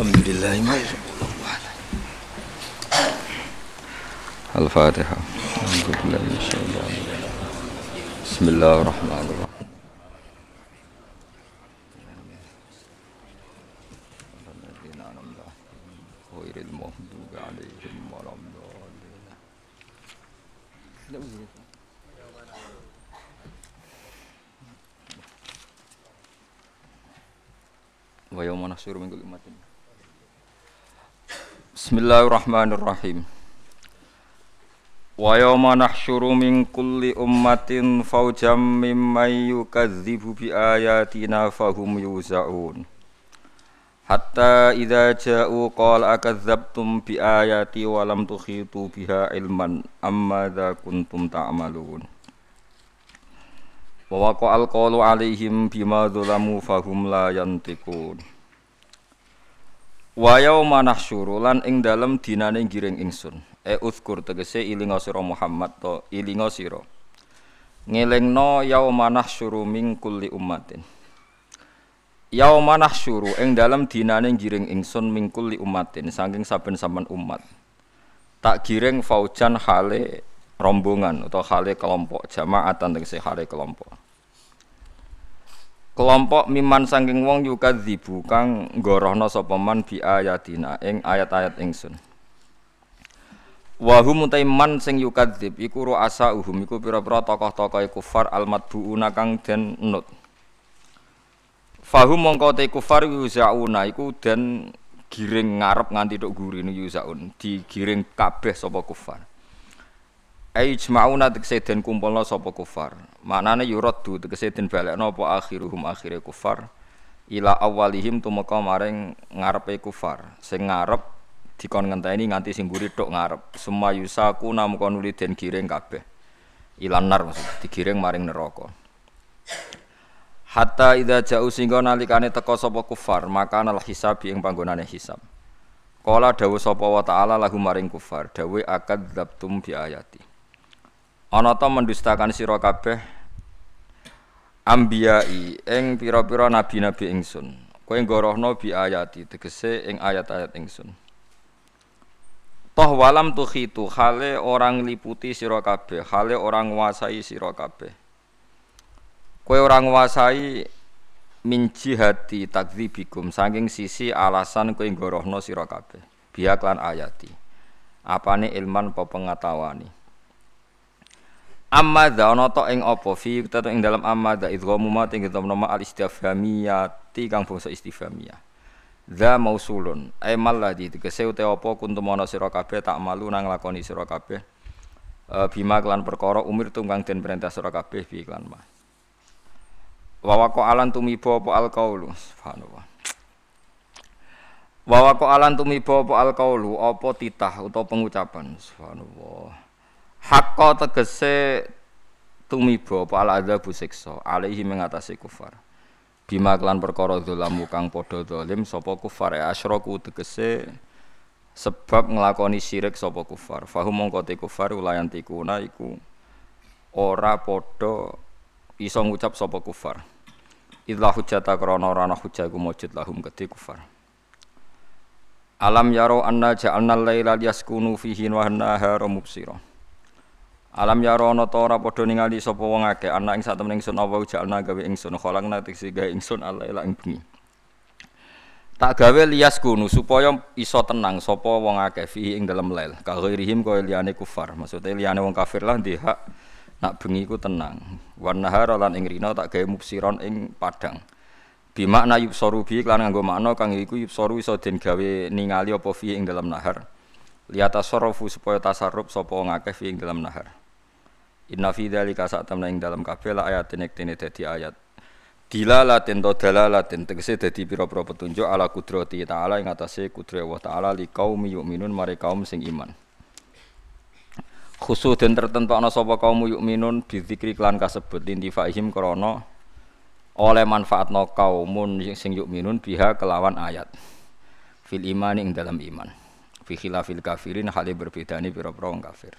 الحمد لله ما الفاتحة. الحمد لله بسم الله الرحمن الرحيم. Bismillahirrahmanirrahim. Wa yawma nahsyuru min kulli ummatin fawjam mimman yukadzibu bi ayatina fahum yuzaun. Hatta idza ja'u qala akadzabtum bi ayati wa lam tukhitu biha ilman amma dza kuntum ta'malun. Wa waqa'al qawlu alaihim bima dzalamu fahum la yantiqun. Wa yauma nahsyuru lan ing dalem dinane giring ingsun. E uzkur tegese ilinga sira Muhammad to ilinga sira. Ngelingno yauma nahsyuru min kulli ummatin. Yauma nahsyuru ing dalem dinane giring ingsun min kulli ummatin saking saben-saben umat. Tak giring faujan hale rombongan atau hale kelompok jamaatan tegese hale kelompok kelompok miman saking wong yukadzibu kang nggorohna sapa man bi ayatina ing ayat-ayat ingsun. Wa hum man sing yukadzib iku ru'asa uhum iku pira-pira tokoh-tokoh kufar almadbuuna kang den nut. Fahum mongko te kufar yuzauna iku den giring ngarep nganti tok gurine yuzaun digiring kabeh sapa kufar. Ai jma'una tegese den kumpulna sapa kufar maknane yuraddu tegese den balekno apa akhiruhum akhire kufar. Ila awalihim tumeka maring ngarepe kufar. Sing ngarep dikon ngenteni nganti sing mburi tok ngarep. Semua yusaku namuka nuli den giring kabeh. Ilan nar maksud digiring maring neraka. Hatta idza ja'u singgo nalikane teka sapa kufar maka nal hisab ing panggonane hisab. Kala dawuh sapa wa ta'ala lahu maring kufar dawuh akad zabtum bi ayati ana ta mendustakan sira kabeh? Ambiyai ing pira-pira nabi-nabi ingsun. Kowe ngorohno bi ayati tegese ing ayat-ayat ingsun. Toh walam tukhitu hale orang liputi sira kabeh hale orang nguasai sira kabeh. Kowe orang nguasai min jihati takdzibikum saking sisi alasan kowe ngorohno sira kabeh. Biak lan ayati. Apane ilman apa pengetahuan Amma dha ana ta ing apa fi ing dalam amma dha idghamu ma ing nama al istifhamiyati kang bangsa istifhamiyah. Dha mausulun ay malladhi tegese uta apa kuntum ana sira kabeh tak malu nang lakoni sira kabeh. E, bima kelan perkara umir tunggang den perintah sira kabeh bi iklan ma. Wa waqa alan tumiba apa al qaulu subhanallah. Wa waqa alan tumiba apa al qaulu apa titah utawa pengucapan subhanallah hakka tegese tumiba apa al adzabu siksa alaihi mengatasi kufar. Bima kelan perkara dzalamu kang padha zalim sapa kufar? Ya asyraku tegese sebab nglakoni syirik sapa kufar. Fahum mongko te kufar ulayan tikuna iku ora padha iso ngucap sapa kufar. Idza hujjata krana ora ana hujjah iku mujud lahum kedhe kufar. Alam yaro anna ja'alna al-laila liyaskunu fihi wa an-nahara Alam ya rono to ora padha ningali sapa wong akeh ana ing satemene ingsun apa jalna gawe ingsun kholangna tiksi gawe ingsun Allah ila ing bengi. Tak gawe lias kunu supaya iso tenang sapa wong akeh fi ing dalem lail. Ka ghairihim kaya liyane kufar. Maksudnya liyane wong kafir lah ndek hak nak bengi ku tenang. Wan nahar lan ing rina tak gawe mubsiron ing padang. Bimakna yubsoru bi lan nganggo makna kang iku yubsoru iso den gawe ningali apa fi ing dalam nahar. Liyata sorofu supaya tasarruf sapa wong ing dalam nahar. Inna fi dzalika sa'tamna ing dalam kabeh la ayatin iktene dadi ayat. Dilalatin to dalalatin tegese dadi pira-pira petunjuk ala kudrati ta'ala ing atase kudrat Allah taala li kaum yu'minun mare kaum sing iman. Khusus dan tertentu ana sapa kaum yu'minun bizikri klan kasebut lintifaihim krana oleh manfaatno kaumun sing yu'minun biha kelawan ayat. Fil iman ing dalam iman. Fi khilafil kafirin hale berbedane pira-pira kafir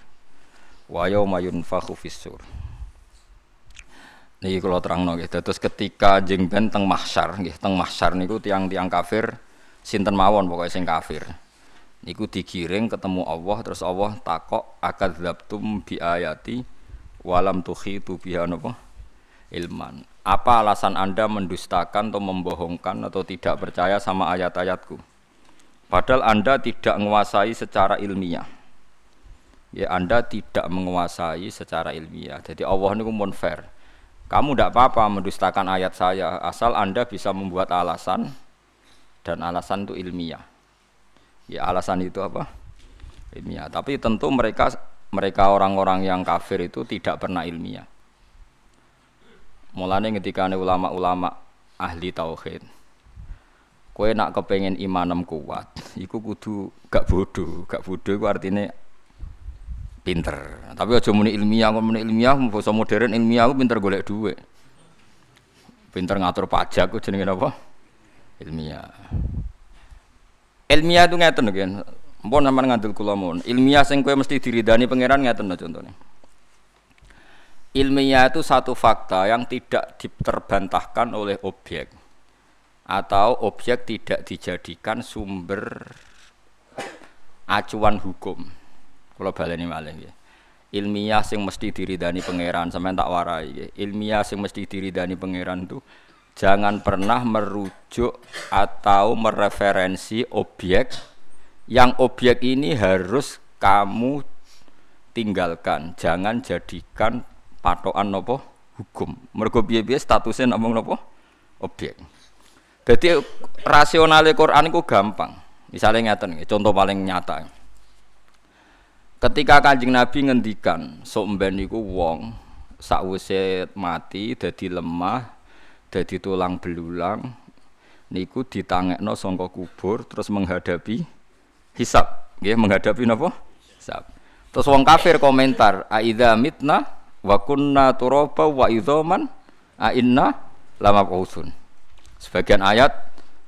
wa yauma yunfakhu fis-sur. Niki kula terangno nggih. Dados ketika jeng ben teng mahsyar nggih, teng mahsyar niku tiang-tiang kafir sinten mawon pokoknya sing kafir. Niku digiring ketemu Allah terus Allah takok akadzabtum bi ayati walam tukhitu biha napa ilman. Apa alasan Anda mendustakan atau membohongkan atau tidak percaya sama ayat-ayatku? Padahal Anda tidak menguasai secara ilmiah. Ya Anda tidak menguasai secara ilmiah. Jadi Allah ini pun fair. Kamu tidak apa-apa mendustakan ayat saya asal Anda bisa membuat alasan dan alasan itu ilmiah. Ya alasan itu apa? Ilmiah. Tapi tentu mereka mereka orang-orang yang kafir itu tidak pernah ilmiah. Mulane ketika ulama-ulama ahli tauhid, kue nak kepengen imanem kuat, iku kudu gak bodoh, gak bodoh itu artinya pinter. Tapi aja muni ilmiah, muni ilmiah, bahasa modern ilmiah aku pinter golek duit. Pinter ngatur pajak, aku jenenge apa? Ilmiah. Ilmiah itu ngeten kan. Mpun sampean ngandel kula mon. Ilmiah sing kowe mesti diridani pangeran ngeten contohnya. Ilmiah itu satu fakta yang tidak diterbantahkan oleh objek atau objek tidak dijadikan sumber acuan hukum. Kalau baleni malih ya. Ilmiah sing mesti diridani pangeran sampean tak warai ya. Ilmiah sing mesti diridani pangeran itu jangan pernah merujuk atau mereferensi objek yang objek ini harus kamu tinggalkan, jangan jadikan patokan nopo hukum. Mergo piye-piye statusnya namung nopo objek. Jadi rasionale Quran itu gampang. Misalnya ngeten contoh paling nyata. Ketika Kanjeng Nabi ngendikan sok wong sakwise mati dadi lemah, dadi tulang belulang niku ditangekno sangka kubur terus menghadapi hisab, nggih menghadapi napa? Hisab. Terus wong kafir komentar, "Aidza mitna wa kunna turaba wa idzaman a inna lama qausun. Sebagian ayat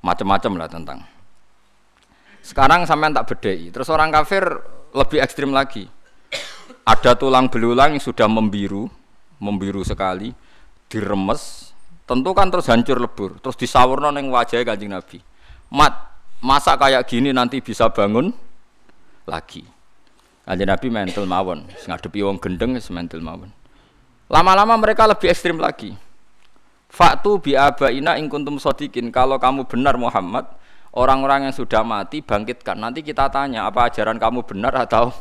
macam-macam lah tentang. Sekarang sampean tak bedai. Terus orang kafir lebih ekstrim lagi. Ada tulang belulang yang sudah membiru, membiru sekali, diremes, tentu kan terus hancur lebur, terus disawurno neng wajah kanjeng Nabi. Mat, masa kayak gini nanti bisa bangun lagi. Kanjeng Nabi mental mawon, ngadepi wong gendeng mental mawon. Lama-lama mereka lebih ekstrim lagi. Faktu bi abaina ing kuntum sodikin. Kalau kamu benar Muhammad, orang-orang yang sudah mati bangkitkan. Nanti kita tanya apa ajaran kamu benar atau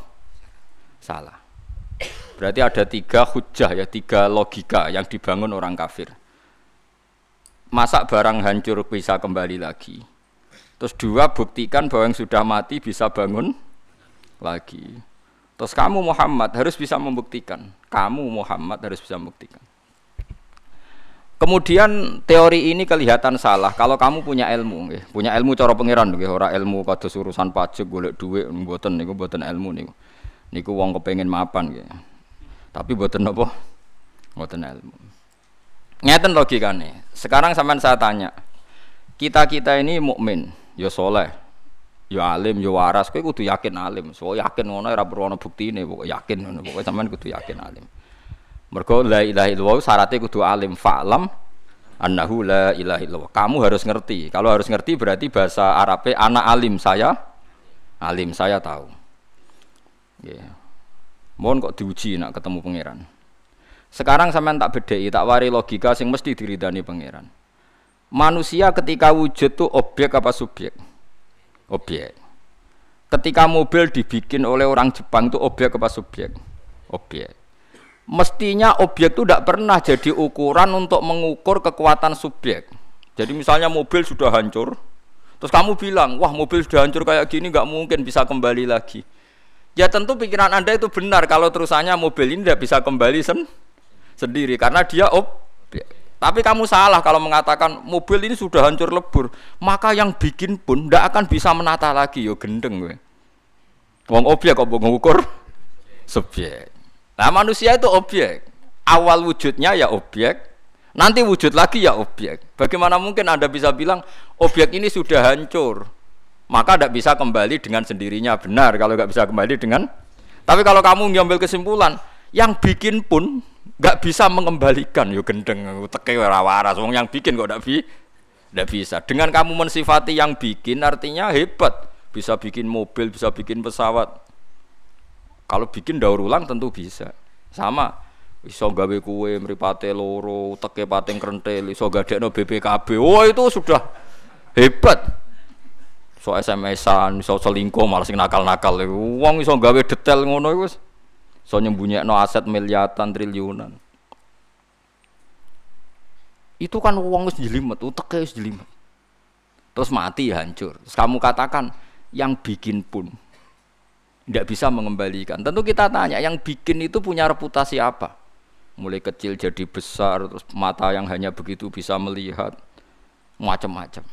salah. Berarti ada tiga hujah ya, tiga logika yang dibangun orang kafir. Masak barang hancur bisa kembali lagi. Terus dua buktikan bahwa yang sudah mati bisa bangun lagi. Terus kamu Muhammad harus bisa membuktikan. Kamu Muhammad harus bisa membuktikan. Kemudian teori ini kelihatan salah kalau kamu punya ilmu, ya. punya ilmu cara pengiran, ya. orang ilmu kados urusan pajak, golek duit, buatan niku buatan ilmu niku. Niku wong kepengen mapan, ya. tapi buatan apa? Buatan ilmu. Ngeten logikane. Sekarang sampean saya tanya, kita kita ini mukmin, ya soleh, ya alim ya waras kowe kudu yakin alim so yakin ngono ora perlu ana buktine pokoke yakin ngono pokoke sampean kudu yakin alim mergo la ilaha illallah syaratnya kudu alim fa'lam annahu la ilaha illallah kamu harus ngerti kalau harus ngerti berarti bahasa Arabnya anak alim saya alim saya tahu yeah. mohon kok diuji nak ketemu pangeran sekarang sampean tak bedai tak wari logika sing mesti diridani pangeran manusia ketika wujud tuh objek apa subjek objek. Ketika mobil dibikin oleh orang Jepang itu objek apa subjek? Objek. Mestinya objek itu tidak pernah jadi ukuran untuk mengukur kekuatan subjek. Jadi misalnya mobil sudah hancur, terus kamu bilang, wah mobil sudah hancur kayak gini nggak mungkin bisa kembali lagi. Ya tentu pikiran anda itu benar kalau terusannya mobil ini tidak bisa kembali sen sendiri karena dia objek. Tapi kamu salah kalau mengatakan mobil ini sudah hancur lebur, maka yang bikin pun tidak akan bisa menata lagi, yo gendeng gue. Wong objek kok mengukur subjek. Nah manusia itu objek. Awal wujudnya ya objek, nanti wujud lagi ya objek. Bagaimana mungkin anda bisa bilang objek ini sudah hancur, maka tidak bisa kembali dengan sendirinya benar kalau nggak bisa kembali dengan. Tapi kalau kamu ngambil kesimpulan, yang bikin pun nggak bisa mengembalikan yo gendeng teke waras yang bikin kok ndak bi Tidak bisa. Dengan kamu mensifati yang bikin artinya hebat. Bisa bikin mobil, bisa bikin pesawat. Kalau bikin daur ulang tentu bisa. Sama. Iso gawe kue mripate loro, teke pating krentel, iso gadekno BPKB. Oh itu sudah hebat. So SMS-an, iso selingkuh malah sing nakal-nakal. Wong iso gawe detail ngono iku. So nyembunyikan aset miliaran triliunan itu kan uang wis jelimet, utek wis jelimet. Terus mati hancur. Terus kamu katakan yang bikin pun tidak bisa mengembalikan. Tentu kita tanya, yang bikin itu punya reputasi apa? Mulai kecil jadi besar, terus mata yang hanya begitu bisa melihat macam-macam.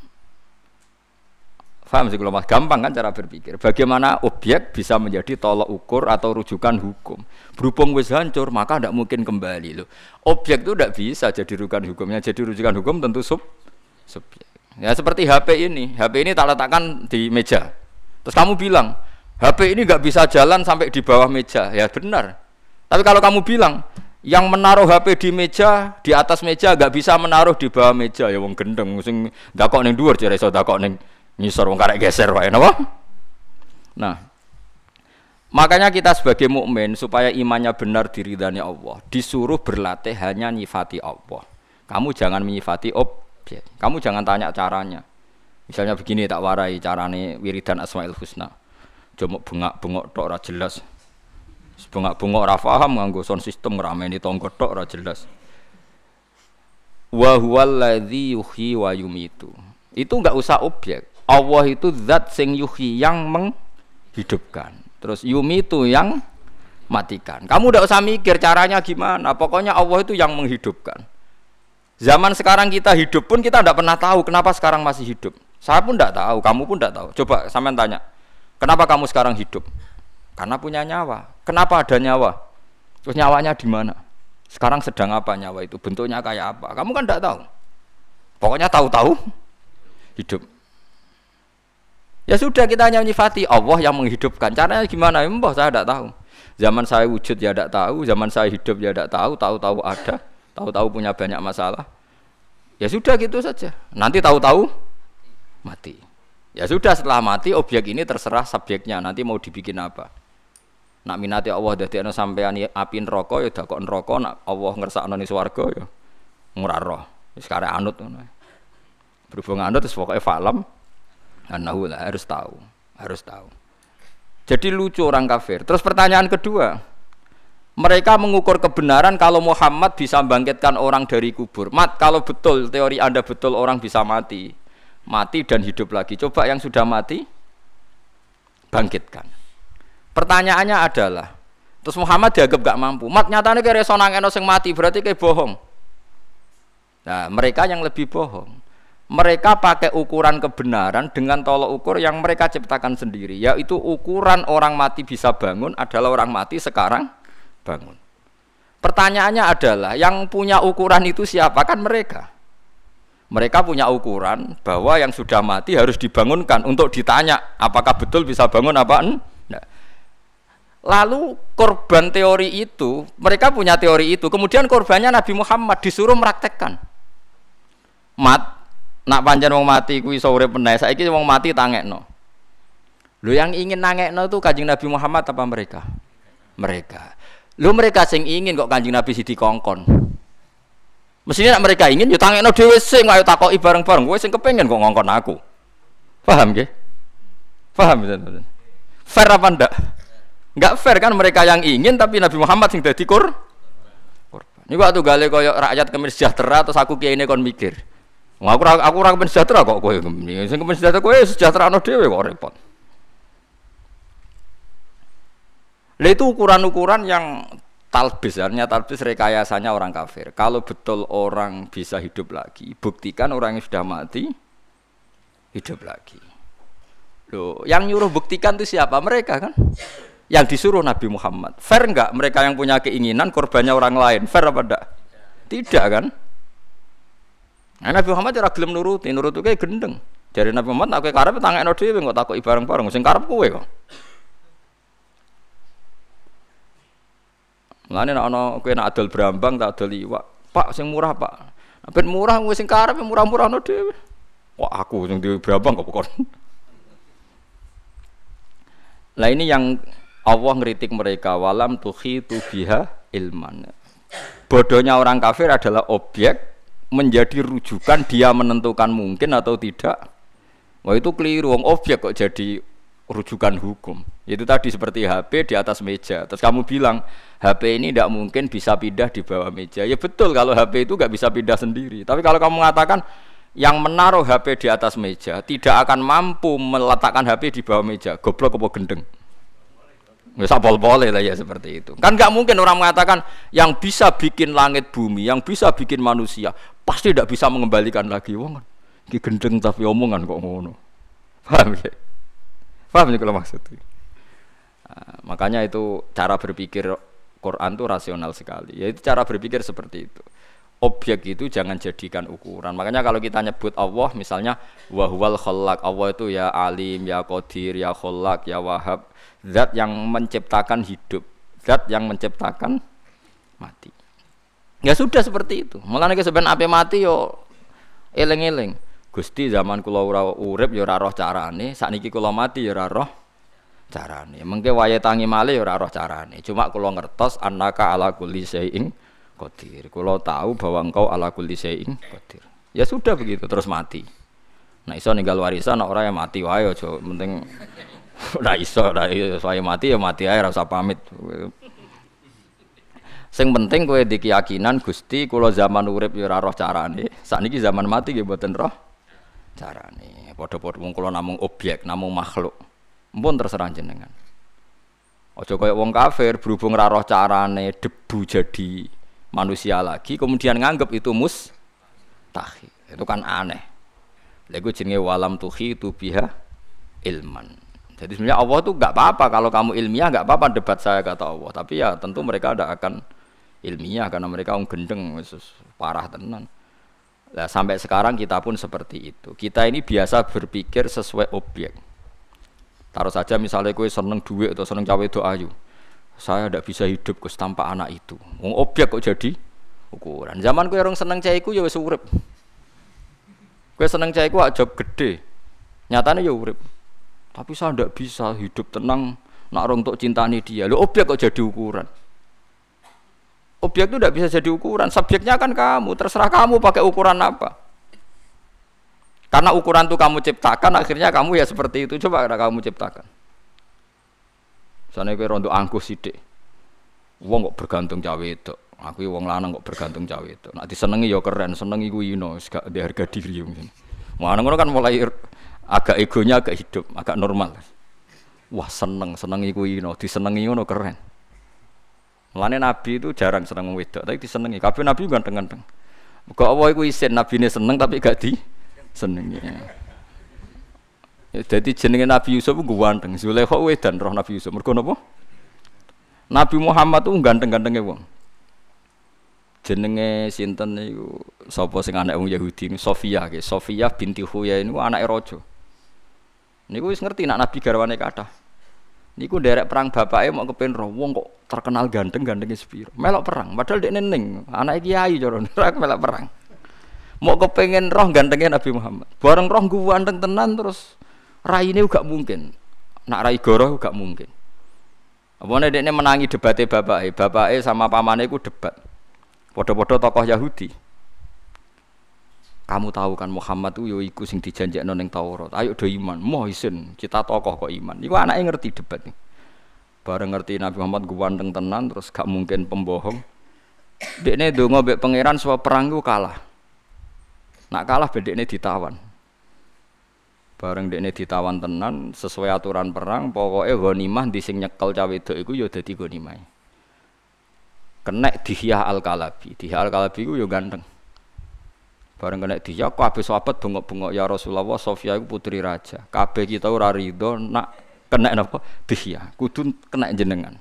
Faham sih kalau mas gampang kan cara berpikir. Bagaimana objek bisa menjadi tolok ukur atau rujukan hukum. Berhubung wis hancur maka tidak mungkin kembali loh. Objek itu tidak bisa jadi rujukan hukumnya. Jadi rujukan hukum tentu sub subjek. Ya seperti HP ini. HP ini tak letakkan di meja. Terus kamu bilang HP ini nggak bisa jalan sampai di bawah meja. Ya benar. Tapi kalau kamu bilang yang menaruh HP di meja di atas meja nggak bisa menaruh di bawah meja ya wong gendeng sing dakok ning dhuwur jare iso dakok ning Ngisor wong karek geser wae napa? Nah, makanya kita sebagai mukmin supaya imannya benar diridani Allah, disuruh berlatih hanya nyifati Allah. Kamu jangan menyifati objek. Kamu jangan tanya caranya. Misalnya begini tak warai carane wiridan Asmaul Husna. Cuma bengak-bengok tok ora jelas. Bengak-bengok ora paham nganggo sound system ngrameni tonggo tok ora jelas. Wa huwallazi yuhyi wa yumitu. Itu enggak usah objek. Allah itu zat sing yuhi yang menghidupkan. Terus yumi itu yang matikan. Kamu tidak usah mikir caranya gimana. Pokoknya Allah itu yang menghidupkan. Zaman sekarang kita hidup pun kita tidak pernah tahu kenapa sekarang masih hidup. Saya pun tidak tahu, kamu pun tidak tahu. Coba sampean tanya, kenapa kamu sekarang hidup? Karena punya nyawa. Kenapa ada nyawa? Terus nyawanya di mana? Sekarang sedang apa nyawa itu? Bentuknya kayak apa? Kamu kan tidak tahu. Pokoknya tahu-tahu hidup. Ya sudah kita hanya menyifati Allah yang menghidupkan. Caranya gimana? Ya, mbah saya tidak tahu. Zaman saya wujud ya tidak tahu, zaman saya hidup ya tidak tahu, tahu-tahu ada, tahu-tahu punya banyak masalah. Ya sudah gitu saja. Nanti tahu-tahu mati. Ya sudah setelah mati objek ini terserah subjeknya. Nanti mau dibikin apa? Nak minati Allah dadi ana sampean api neraka ya dakok neraka, nak Allah ngersakno ning swarga ya ngurah roh. Wis anut ngono. Berhubung anut wis pokoke falam Anahu lah harus tahu, harus tahu. Jadi lucu orang kafir. Terus pertanyaan kedua, mereka mengukur kebenaran kalau Muhammad bisa bangkitkan orang dari kubur. Mat, kalau betul teori Anda betul orang bisa mati, mati dan hidup lagi. Coba yang sudah mati bangkitkan. Pertanyaannya adalah, terus Muhammad dianggap gak mampu. Mat nyatanya kayak resonang enos yang mati berarti kayak bohong. Nah, mereka yang lebih bohong mereka pakai ukuran kebenaran dengan tolok ukur yang mereka ciptakan sendiri yaitu ukuran orang mati bisa bangun adalah orang mati sekarang bangun pertanyaannya adalah yang punya ukuran itu siapa kan mereka mereka punya ukuran bahwa yang sudah mati harus dibangunkan untuk ditanya apakah betul bisa bangun apa enggak lalu korban teori itu mereka punya teori itu kemudian korbannya Nabi Muhammad disuruh meraktekkan. Mat nak pancen wong mati kuwi iso urip meneh saiki wong mati tangekno. Lho yang ingin nangekno itu kanjeng Nabi Muhammad apa mereka? Mereka. Lho mereka sing ingin kok kanjeng Nabi sidi kongkon mestinya nak mereka ingin yo tangekno dhewe sing ayo takoki bareng-bareng. Kowe sing kepengin kok ngongkon aku. Paham nggih? Paham betul fair apa ndak? Enggak fair kan mereka yang ingin tapi Nabi Muhammad sing dadi kur ini waktu gale koyo rakyat kemis sejahtera terus aku kiai ini kon mikir Aku aku aku ora sejahtera kok kowe. Sing kepen sejahtera kowe sejahtera ana dhewe kok repot. Lah itu ukuran-ukuran yang talbis, artinya talbis rekayasanya orang kafir. Kalau betul orang bisa hidup lagi, buktikan orang yang sudah mati hidup lagi. Loh, yang nyuruh buktikan itu siapa? Mereka kan? Yang disuruh Nabi Muhammad. Fair enggak mereka yang punya keinginan korbannya orang lain? Fair apa enggak? Tidak kan? Nah, Nabi Muhammad ora gelem nuruti, nuruti kayak gendeng. Dari Nabi Muhammad aku karep tangekno dhewe kok takoki bareng-bareng sing karep kowe kok. Mulane nek ana kowe nek adol brambang tak adol iwak. Pak sing murah, Pak. Nek murah kowe sing karep murah-murah dhewe. Kok aku yang di berapa kok kon? Lah ini yang Allah ngeritik mereka walam tuhi biha ilman. Bodohnya orang kafir adalah objek menjadi rujukan dia menentukan mungkin atau tidak. Wah itu keliru, objek kok jadi rujukan hukum. Itu tadi seperti HP di atas meja. Terus kamu bilang HP ini tidak mungkin bisa pindah di bawah meja. Ya betul kalau HP itu nggak bisa pindah sendiri. Tapi kalau kamu mengatakan yang menaruh HP di atas meja tidak akan mampu meletakkan HP di bawah meja, goblok apa gendeng? Nggak pol boleh lah ya seperti itu. Kan nggak mungkin orang mengatakan yang bisa bikin langit bumi, yang bisa bikin manusia, pasti tidak bisa mengembalikan lagi. Wong gendeng tapi omongan kok ngono. Paham ya? Paham ya kalau maksudnya? Nah, makanya itu cara berpikir Quran itu rasional sekali. Yaitu cara berpikir seperti itu. Objek itu jangan jadikan ukuran. Makanya kalau kita nyebut Allah misalnya wahwal khalaq. Allah itu ya alim, ya qadir, ya khalaq, ya wahab zat yang menciptakan hidup, zat yang menciptakan mati. Ya sudah seperti itu. Mulane sebenarnya apa mati yo eling-eling. Gusti zaman kula ora urip ya ora roh carane, sakniki kula mati ya ora roh carane. Mengke wayahe tangi malih ya ora roh carane. Cuma kula ngertos annaka ala kulli syai'in qadir. Kula tahu bahwa engkau ala kulli syai'in qadir. Ya sudah begitu terus mati. Nah iso ninggal warisan orang yang mati wae aja penting Ora iso, ora. Saya mati ya mati ae ora usah pamit. Sing penting kowe di keyakinan Gusti kula zaman urip ya ora roh carane. Sakniki zaman mati nggih mboten roh carane. Padha-padha wong kula namung objek, namung makhluk. Mpun terserah jenengan. Aja kaya wong kafir berhubung ora roh carane debu jadi manusia lagi kemudian nganggep itu mustahil. Itu kan aneh. Lha jenenge walam tuhi tu biha ilman. Jadi sebenarnya Allah itu nggak apa-apa kalau kamu ilmiah nggak apa-apa debat saya kata Allah. Tapi ya tentu mereka tidak akan ilmiah karena mereka gendeng parah tenan. Nah, sampai sekarang kita pun seperti itu. Kita ini biasa berpikir sesuai objek. Taruh saja misalnya kue seneng duit atau seneng cawe itu ayu. Saya tidak bisa hidup kus tanpa anak itu. Wong objek kok jadi ukuran. Zaman kue orang seneng caiku ya wis urip. Kue seneng caiku aja gede. Nyatanya ya urip. Tapi saya tidak bisa hidup tenang nak orang untuk cintani dia. Lo objek kok jadi ukuran? Objek itu tidak bisa jadi ukuran. Subjeknya kan kamu. Terserah kamu pakai ukuran apa. Karena ukuran itu kamu ciptakan, akhirnya kamu ya seperti itu. Coba karena kamu ciptakan. Sana kira untuk angkuh sidik. Wong kok bergantung cawe itu. Aku wong lanang kok bergantung cawe itu. Nak disenengi ya keren, senengi ku ino, gak di harga diri mungkin. Mana kan mulai agak egonya agak hidup, agak normal. Wah seneng, seneng iku ino, disenengi ngono keren. Mulane Nabi itu jarang seneng wedok, tapi disenengi. Kabeh Nabi ganteng-ganteng. Kok apa iku isin Nabi ini seneng tapi gak di senengi. Ya, jadi jenenge Nabi Yusuf ku ganteng. Zulaikha wedan roh Nabi Yusuf. Mergo napa? Nabi Muhammad tuh ganteng-gantenge wong. jenenge sinten niku sapa sing anak wong Yahudi Sofia ke Sofia binti Huyai niku anake raja Niku wis ngerti nak Nabi garwane kathah. Niku derek perang bapake mau kepen roh wong kok terkenal ganteng gantengnya sepiro. Melok perang, padahal dek neneng, anak kiai cara ora melok perang. Mau kepengen roh gantengnya Nabi Muhammad. Bareng roh gue ganteng tenan terus raine gak mungkin. Nak rai goroh gak mungkin. Apa dekne menangi debatnya bapake, bapake sama pamane ku debat. Podo-podo tokoh Yahudi kamu tahu kan Muhammad itu yo iku sing dijanjekno ning Taurat. Ayo do iman. Moh isin, cita tokoh kok iman. Iku anake ngerti debat nih. Bareng ngerti Nabi Muhammad ganteng tenan terus gak mungkin pembohong. Dekne donga mbek pangeran supaya perang ku kalah. Nak kalah bedekne ditawan. Bareng dekne ditawan tenan sesuai aturan perang, pokoknya ghanimah di sing nyekel cawe wedok iku yo dadi ghanimah. Kena Dihya Al-Kalabi. Dihya Al-Kalabi ku yo ganteng. Bareng kena dia kabeh sahabat bengok-bengok ya Rasulullah Sofia itu putri raja. Kabeh kita ora rido nak kena napa? Dihya. Kudu kena jenengan.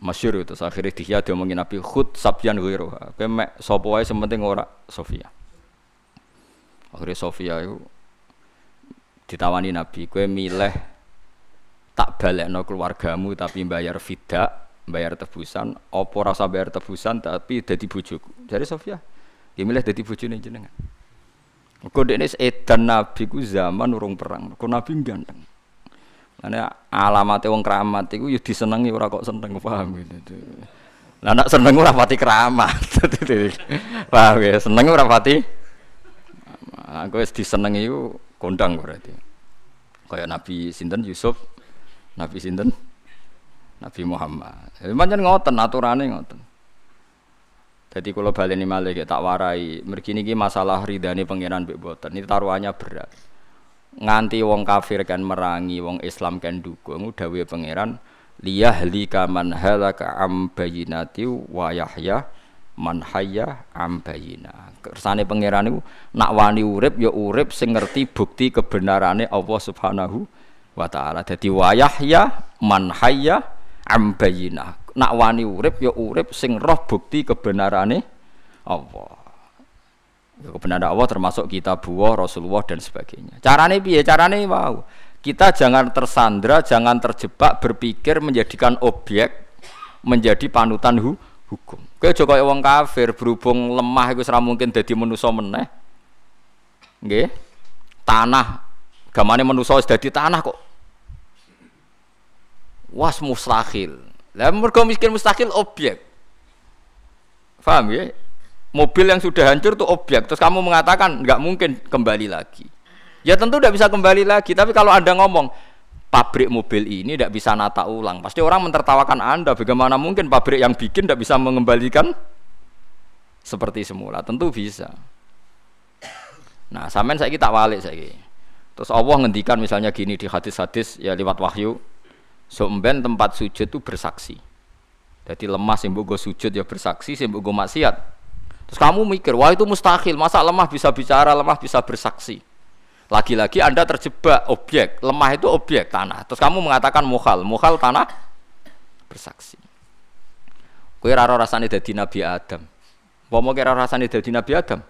Masyur itu akhirnya Dihya diomongin Nabi khud sabyan ghairuha. Kowe mek sapa sementing ora Sofia. Akhirnya Sofia itu ditawani Nabi, kowe milih tak balekno keluargamu tapi bayar fida, bayar tebusan, opo rasa bayar tebusan tapi dadi bojoku. Jadi Sofia, Ya milih dadi bojone jenengan. Mergo dekne edan nabi ku zaman urung perang. Mergo nabi ganteng. Karena alamatnya wong keramat itu ya disenengi ora kok seneng paham gitu. Lah nak seneng ora pati keramat. paham ya, seneng ora pati. Aku wis disenengi iku kondang berarti. Kayak Nabi sinten Yusuf, Nabi sinten Nabi Muhammad. Pancen ngoten aturane ngoten. Jadi kalau baleni malih tak warai, mergi niki masalah ridhani pangeran mbek boten. Ini taruhannya berat. Nganti wong kafir kan merangi, wong Islam kan dukung, dawuhe pangeran liyahlika man halaka am bayinati wa yahya man hayya am. Kersane pangeran niku nak wani urip ya urip sing ngerti bukti kebenarane Allah Subhanahu wa taala. Dadi wa yahya man hayya am bayina nak wani urip ya urip sing roh bukti kebenarane Allah. Ya, kebenaran Allah termasuk kita buah Rasulullah dan sebagainya. Carane piye? Carane wow. Kita jangan tersandra, jangan terjebak berpikir menjadikan objek menjadi panutan hu hukum. Kowe aja kaya wong kafir berhubung lemah iku ora mungkin dadi manusa meneh. Nggih. Tanah gamane manusa wis dadi tanah kok. Was mustahil. Lah mergo miskin mustahil objek. Paham ya? Mobil yang sudah hancur itu objek. Terus kamu mengatakan nggak mungkin kembali lagi. Ya tentu tidak bisa kembali lagi. Tapi kalau anda ngomong pabrik mobil ini tidak bisa nata ulang, pasti orang mentertawakan anda. Bagaimana mungkin pabrik yang bikin tidak bisa mengembalikan seperti semula? Tentu bisa. Nah, sampean saya kita walik saya. Terus Allah ngendikan misalnya gini di hadis-hadis ya lewat wahyu Somben tempat sujud itu bersaksi. Jadi lemah sih gue sujud ya bersaksi, sih gue maksiat. Terus kamu mikir, wah itu mustahil, masa lemah bisa bicara, lemah bisa bersaksi. Lagi-lagi Anda terjebak objek, lemah itu objek tanah. Terus kamu mengatakan mukhal, mukhal tanah bersaksi. Kue raro rasanya dari Nabi Adam. Mau mau kira rasanya dari Nabi Adam?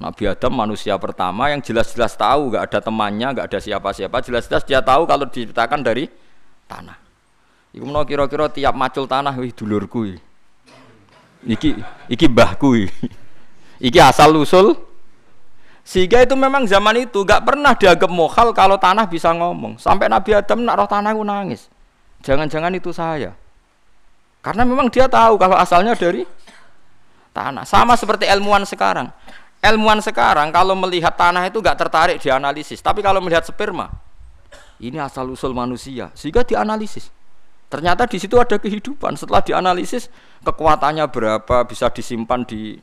Nabi Adam manusia pertama yang jelas-jelas tahu, gak ada temannya, gak ada siapa-siapa. Jelas-jelas dia tahu kalau diciptakan dari tanah. Iku menawa kira-kira tiap macul tanah wih dulurku. Iki iki mbahku. Iki asal usul sehingga itu memang zaman itu gak pernah dianggap mokal kalau tanah bisa ngomong. Sampai Nabi Adam nak roh tanah itu nangis. Jangan-jangan itu saya. Karena memang dia tahu kalau asalnya dari tanah. Sama seperti ilmuwan sekarang. Ilmuwan sekarang kalau melihat tanah itu gak tertarik dianalisis. Tapi kalau melihat sperma, ini asal usul manusia sehingga dianalisis. Ternyata di situ ada kehidupan. Setelah dianalisis kekuatannya berapa bisa disimpan di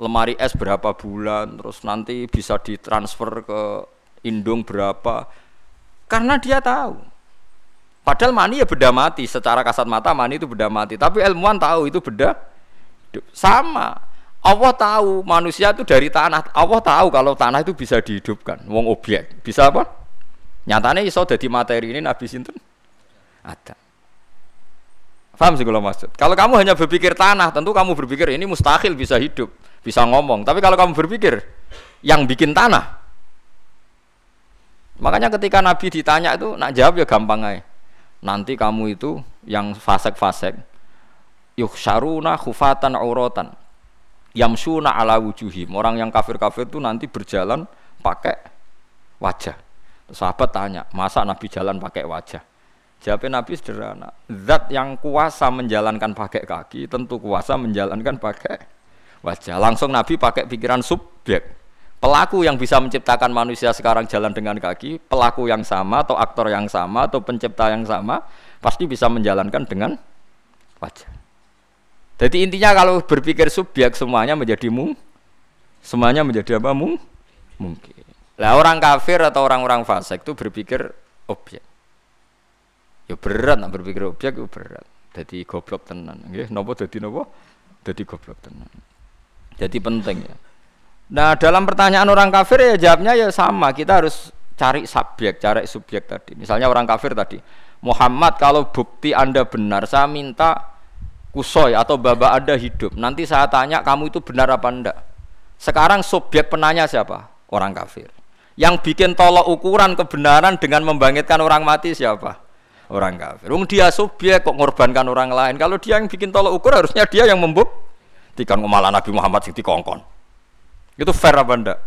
lemari es berapa bulan terus nanti bisa ditransfer ke indung berapa. Karena dia tahu. Padahal mani ya beda mati. Secara kasat mata mani itu beda mati. Tapi ilmuwan tahu itu beda sama. Allah tahu manusia itu dari tanah. Allah tahu kalau tanah itu bisa dihidupkan. Wong objek. Bisa apa Nyatanya iso jadi materi ini Nabi sinten ada. Paham sih kalau maksud? Kalau kamu hanya berpikir tanah, tentu kamu berpikir ini mustahil bisa hidup, bisa ngomong. Tapi kalau kamu berpikir yang bikin tanah, makanya ketika Nabi ditanya itu, nak jawab ya gampang aja. Nanti kamu itu yang fasek-fasek, yuk syaruna khufatan auratan, yamsuna ala wujuhim. Orang yang kafir-kafir itu nanti berjalan pakai wajah Sahabat tanya, masa Nabi jalan pakai wajah? Jawabnya Nabi sederhana, zat yang kuasa menjalankan pakai kaki tentu kuasa menjalankan pakai wajah. Langsung Nabi pakai pikiran subjek. Pelaku yang bisa menciptakan manusia sekarang jalan dengan kaki, pelaku yang sama atau aktor yang sama atau pencipta yang sama pasti bisa menjalankan dengan wajah. Jadi intinya kalau berpikir subjek semuanya menjadi mung, semuanya menjadi apa mung? Mungkin. Lah orang kafir atau orang-orang fasik itu berpikir objek. Ya berat nak berpikir objek itu berat. Jadi goblok tenan. Nggih, napa dadi napa? Dadi goblok tenan. Jadi penting ya. Nah, dalam pertanyaan orang kafir ya jawabnya ya sama. Kita harus cari subjek, cari subjek tadi. Misalnya orang kafir tadi, Muhammad kalau bukti Anda benar, saya minta kusoy atau baba Anda hidup. Nanti saya tanya kamu itu benar apa enggak. Sekarang subjek penanya siapa? Orang kafir. Yang bikin tolok ukuran kebenaran dengan membangkitkan orang mati siapa? Orang kafir. Wong dia subjek kok ngorbankan orang lain. Kalau dia yang bikin tolok ukur harusnya dia yang membuktikan malah Nabi Muhammad sing dikongkon. Itu fair apa ndak?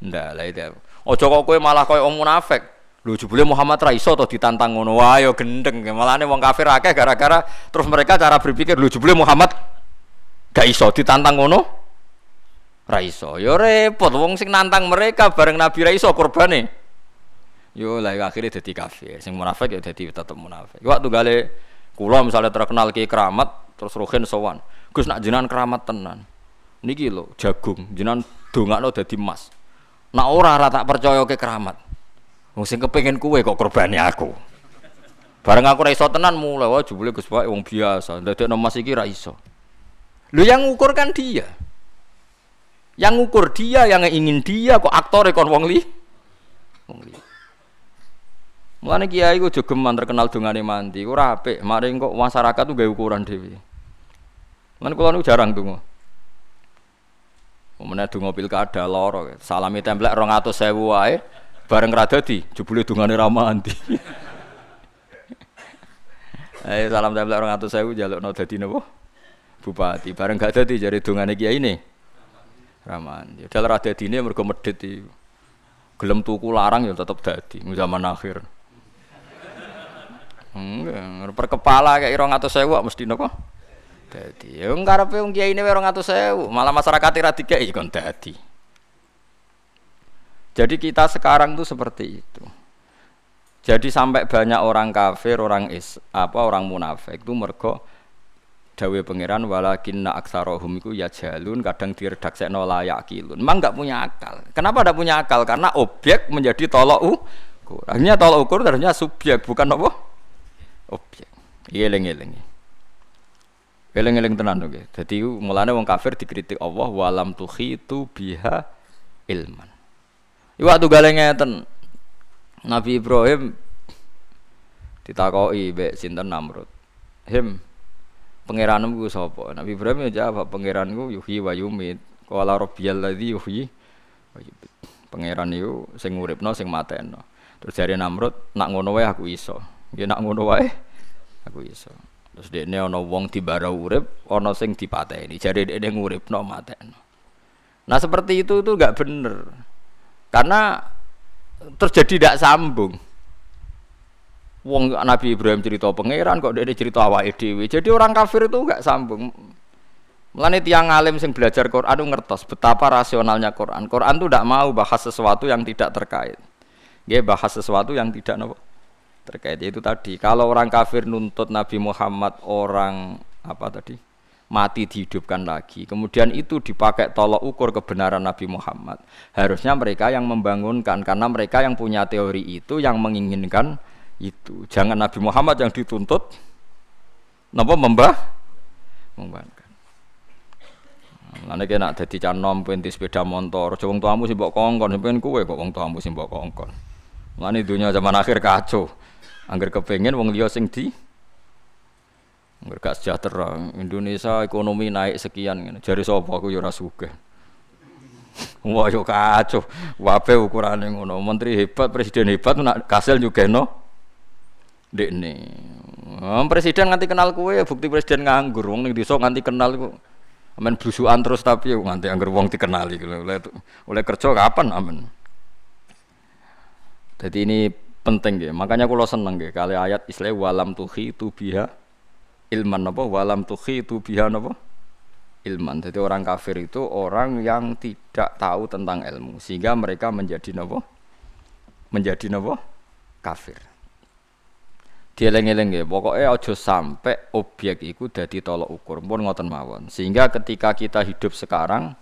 Ndak lah itu. Ojo kok kowe malah koyo wong munafik. Lho jebule Muhammad ra iso ditantang ngono. Wah yo gendeng. Malane wong kafir akeh gara-gara terus mereka cara berpikir lho jebule Muhammad gak iso ditantang ngono. Ra iso. Yo repot wong sing nantang mereka bareng Nabi ra iso korbane. Yo lah akhirnya dadi kafir. Sing munafik ya dadi tetep munafik. Waktu gale kula misalnya terkenal ki keramat terus rohin sowan. Gus nak jenengan keramat tenan. Niki lho jagung jenengan dongakno dadi emas. Nak ora ora tak percaya ke keramat. Wong sing kepengin kuwe kok korbane aku. Bareng aku ra iso tenan mulai wah jebule Gus Pak wong biasa. Ndadekno emas iki ra iso. Lu yang ngukur kan dia. Yang ngukur dia, yang ingin dia kok aktor kon wong li. Wong li. Mulane kiai ku jogeman terkenal mandi, ora apik. Mari kok masyarakat tuh gawe ukuran dhewe. Lan kula niku jarang donga. Umumnya donga pilkada loro, salami templek 200.000 wae bareng ra dadi jebule dongane ra mandi. Ayo salam templek 200.000 jalukno dadi napa? Bupati. Bareng gak dadi jare dongane kiai ini. Raman. Ya dal ra dadine mergo medhit iki. Gelem tuku larang ya tetep dadi zaman akhir. Enggak, per kepala kayak irong atau sewa mesti nopo. Dadi, ya ngarepe wong kiai ini irong atau sewu, malah masyarakat ira dikei kon dadi. Jadi kita sekarang tuh seperti itu. Jadi sampai banyak orang kafir, orang is, apa orang munafik itu mergo dawe pangeran walakinna aksarohum iku ya jalun kadang diredaksekno layak kilun. Memang punya akal. Kenapa enggak punya akal? Karena objek menjadi tolok ukur. Akhirnya tolok ukur ternyata subjek bukan apa? objek. Eling-eling. Eling-eling tenan oke. Dadi mulane wong kafir dikritik Allah walam tukhitu biha ilman. Iku waktu galeng ngeten. Nabi Ibrahim ditakoki mbek sinten Namrud. Him pangeranmu ku sapa? Nabi Ibrahim ya jawab pangeranku yuhyi wa yumit. Qala rabbiyal ladzi yuhyi wa yumit. Pangeran iku sing nguripno sing mateno. Terus jare Namrud nak ngono wae aku iso. Nggih nak ngono wae aku iso. Terus dekne ana wong dibara urip, ana sing dipateni. Jare dekne nguripno mateno. Nah seperti itu itu enggak bener. Karena terjadi tidak sambung. Wong Nabi Ibrahim cerita pangeran kok dia cerita awake dhewe. Jadi orang kafir itu enggak sambung. Mulane tiang alim sing belajar Quran itu ngertos betapa rasionalnya Quran. Quran itu tidak mau bahas sesuatu yang tidak terkait. Dia bahas sesuatu yang tidak nopo terkait itu tadi kalau orang kafir nuntut Nabi Muhammad orang apa tadi mati dihidupkan lagi kemudian itu dipakai tolok ukur kebenaran Nabi Muhammad harusnya mereka yang membangunkan karena mereka yang punya teori itu yang menginginkan itu jangan Nabi Muhammad yang dituntut napa membah membangunkan Lane kena dadi canom penti sepeda motor, aja wong tuamu sing mbok kongkon, sampeyan kowe kok wong tuamu sing mbok kongkon. Lane dunia zaman akhir kacau. Angger kepengen wong liya sing di Angger gak sejahtera. Indonesia ekonomi naik sekian ngene. Jare sapa aku ya ora sugih. Wah yo kacau. Wape ukurane ngono. Menteri hebat, presiden hebat nak kasil nyugeno. Dekne. Oh, presiden nganti kenal kue, bukti presiden nganggur. Wong ning desa nganti kenal iku amen blusukan terus tapi nganti anggur wong dikenali oleh oleh kerja kapan amen. Jadi ini penting ya. Makanya kalau seneng ya kali ayat istilah walam tuhi tu biha ilman apa walam tuhi tu biha apa ilman. Jadi orang kafir itu orang yang tidak tahu tentang ilmu sehingga mereka menjadi apa? Menjadi apa? Kafir. Dieling-eling ya, pokoknya ojo sampai objek itu jadi tolok ukur pun ngoten mawon. Sehingga ketika kita hidup sekarang,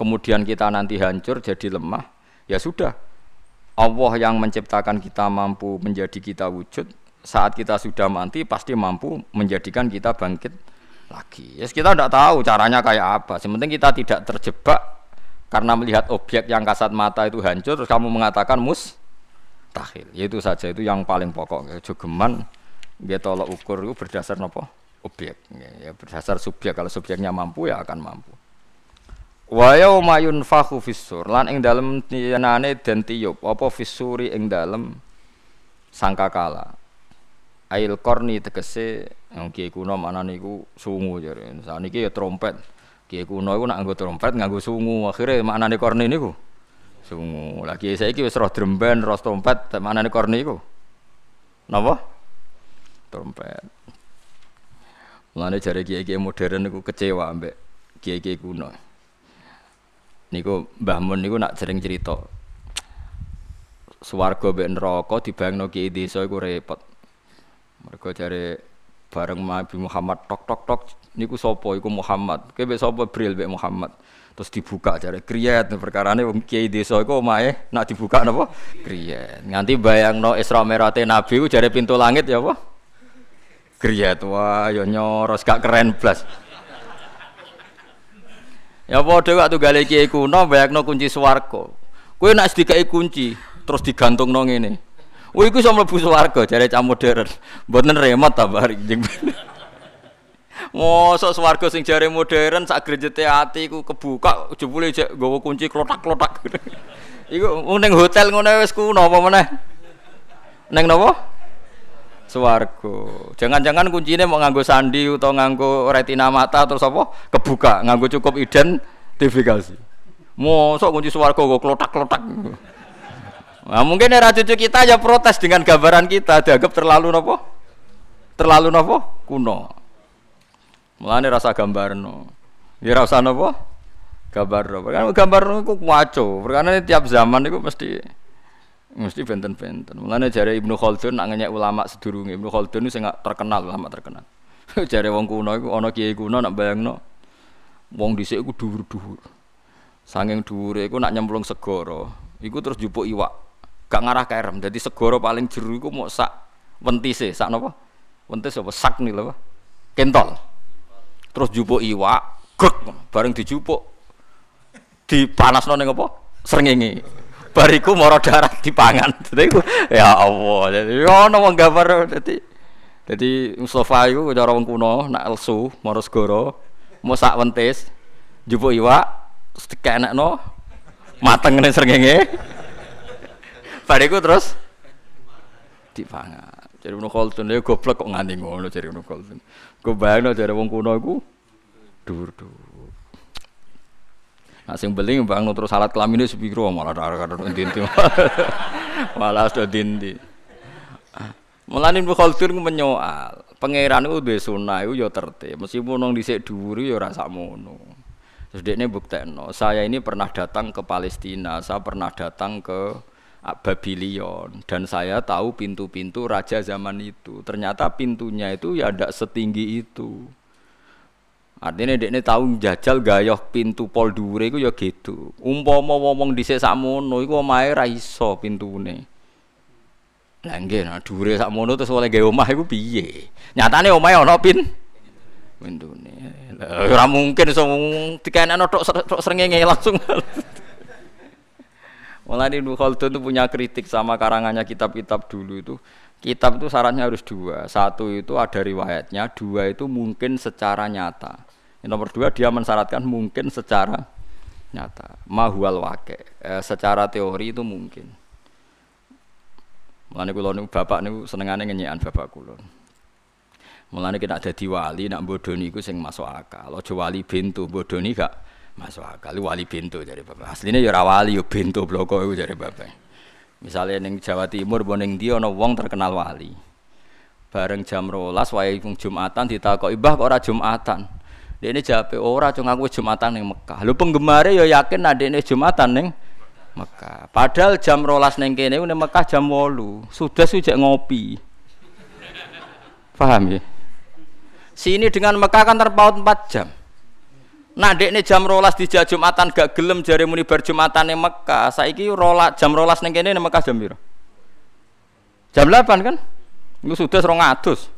kemudian kita nanti hancur jadi lemah, ya sudah Allah yang menciptakan kita mampu menjadi kita wujud saat kita sudah mati pasti mampu menjadikan kita bangkit lagi. Yes, kita tidak tahu caranya kayak apa. Sementing kita tidak terjebak karena melihat objek yang kasat mata itu hancur terus kamu mengatakan mus takhil. Itu saja itu yang paling pokok. Jogeman dia tolak ukur itu berdasar nopo objek. Ya, berdasar subjek. Kalau subjeknya mampu ya akan mampu. Wa yauma yunfakhu fissur lan ing dalem tiyanane den tiup apa fissuri ing dalem sangkakala. Ail korni tegese yang kiai kuno mana niku sungu jare. Saniki ya trompet. Kiai kuno iku nak nganggo trompet nganggo sungu. Akhire maknane korni niku Sungu. Lagi saya wis roh dremben, roh trompet, manane korni iku. Napa? Trompet. Mulane jare kiai-kiai modern niku kecewa ambek kiai-kiai kuno. Niku Mbah Mun niku nak sering cerita. Swarga mbek neraka dibayangno kiai desa iku repot. Mergo jare bareng Nabi Muhammad tok tok tok niku sapa iku Muhammad. Kowe mbek sapa Bril mbek Muhammad terus dibuka jare kriyat perkarane wong kiai desa iku omahe nak dibuka napa? Kriyat nganti bayangno Isra Mi'raj Nabi ku jare pintu langit ya apa? Kriyat wah ya nyoros gak keren blas. Ya padha waktu gale kiai kuno bayangno kunci swarga. Kowe nak dikai kunci terus digantungno ngene. Wih, iku iso mlebu swarga jare cah modern. Mboten remote ta bari jeng. Mosok swarga sing jare modern sak grejete ati iku kebuka jebule jek nggawa kunci klotak-klotak. iku ning hotel ngono wis kuno apa meneh? Ning napa? Swarga. Jangan-jangan kuncine mau nganggo sandi utawa nganggo retina mata terus apa? Kebuka, nganggo cukup identifikasi. Mosok kunci swarga kok klotak-klotak. Nah, mungkin era cucu kita ya protes dengan gambaran kita dianggap terlalu nopo? Terlalu nopo? Kuno. Mulane rasa gambarno. Ya rasa napa? Gambarno. Kan gambarno iku waco. Perkara tiap zaman iku mesti mesti benten-benten. Mulane jare Ibnu Khaldun nak ngenyek ulama sedurunge. Ibnu Khaldun sing terkenal ulama terkenal. jare wong kuno iku ana kiai kuno nak bayangno wong dhisik iku dhuwur-dhuwur. Sanging dhuwure iku nak nyemplung segara, iku terus jupuk iwak. Gak ngarah kerem. Dadi segara paling jero iku mau sak wentise, sak napa? Wentis apa sak nih lho. Kentol terus jupuk iwak grek bareng dijupuk. Dipanasno ning apa? Srengenge. Bariku moro darah dipangan. Dadi ya Allah dadi ono wong gambar dadi dadi Mustafa iku cara wong kuno nak elsu moro segara mau sak wentis jupuk iwak dikenekno mateng ning srengenge. Bariku terus dipangan. Jadi Ibnu Khaldun ya goblok kok nganti ngono jadi Ibnu Khaldun. Gue bayangno jadi wong kuno iku dur-dur. Nah sing beling bang terus salat kelamin itu sepiro malah ada ada dinti malah sudah dinti. Mulane Ibnu Khaldun menyoal pangeran itu duwe sunah itu ya tertib meskipun nong dhisik dhuwur ya ora sakmono. Terus dekne buktekno, saya ini pernah datang ke Palestina, saya pernah datang ke Babylon dan saya tahu pintu-pintu raja zaman itu. Ternyata pintunya itu ya tidak setinggi itu. Artinya ini tahu jajal gayoh pintu pol dure itu ya gitu. Umpama ngomong di sakmono iku omahe ra iso pintune. Lah nggih nah dure sakmono terus oleh gawe omah iku piye? Nyatane omahe ana pin pintune. Ora mungkin iso dikenekno tok tok srengenge langsung. Mulai Ibnu Khaldun itu punya kritik sama karangannya kitab-kitab dulu itu. Kitab itu syaratnya harus dua. Satu itu ada riwayatnya, dua itu mungkin secara nyata. Yang nomor dua dia mensyaratkan mungkin secara nyata. Mahual wake. Eh, secara teori itu mungkin. Mulane kula niku bapak niku senengane ngenyekan bapak kula. Mulane kita ada di wali nak bodoni niku sing masuk akal. Aja wali bintu bodoni gak masuk akal. Wali bintu dari bapak. Aslinya ya wali yo bintu bloko itu dari bapak. Misalnya neng Jawa Timur boneng dia ono wong terkenal wali. Bareng jam rolas wae jumatan ditakok ibah kok ora jumatan? Dia ini jawab ora cuma aku jumatan neng Mekah. Lu penggemarnya ya yakin ada ini jumatan neng Mekah. Padahal jam rolas neng kene neng Mekah jam wolu. Sudah sujak ngopi. Paham ya? Sini dengan Mekah kan terpaut 4 jam Nah dek jam rolas di Jumatan gak gelem jari muni bar Jumatan yang Mekah. Saiki rola jam rolas neng kene Mekah jam biru. Jam 8 kan? Iku sudah serong atus.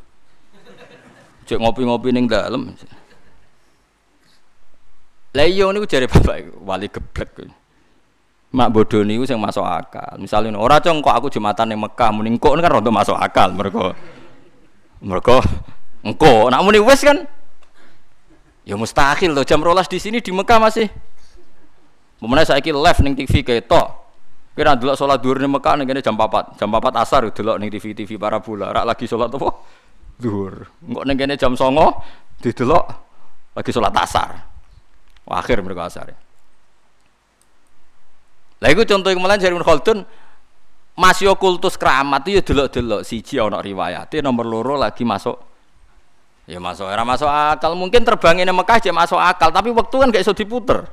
Cek ngopi-ngopi neng dalam. Lah iya niku jare bapak wali geblek. Mak bodoh niku sing masuk akal. Misalnya ora cong kok aku Jumatan ning Mekah muni kok kan rondo masuk akal mereka. Mereka engko nak muni wis kan Ya mustahil loh jam rolas di sini di Mekah masih. Pemenang saya live neng TV ketok. Kira dulu sholat duhur di Mekah neng jam 4 jam 4 asar dulu neng TV TV para bula. Rak lagi sholat apa? Duhur. Enggak neng jam songo di dulu lagi sholat asar. Akhir mereka asar. Lah iku contoh yang mulai dari Khaldun masih kultus keramat itu delok-delok siji ana riwayate nomor loro lagi masuk Ya masuk era masuk akal. Mungkin terbangin Mekah aja masuk akal, tapi waktu kan gak iso diputer.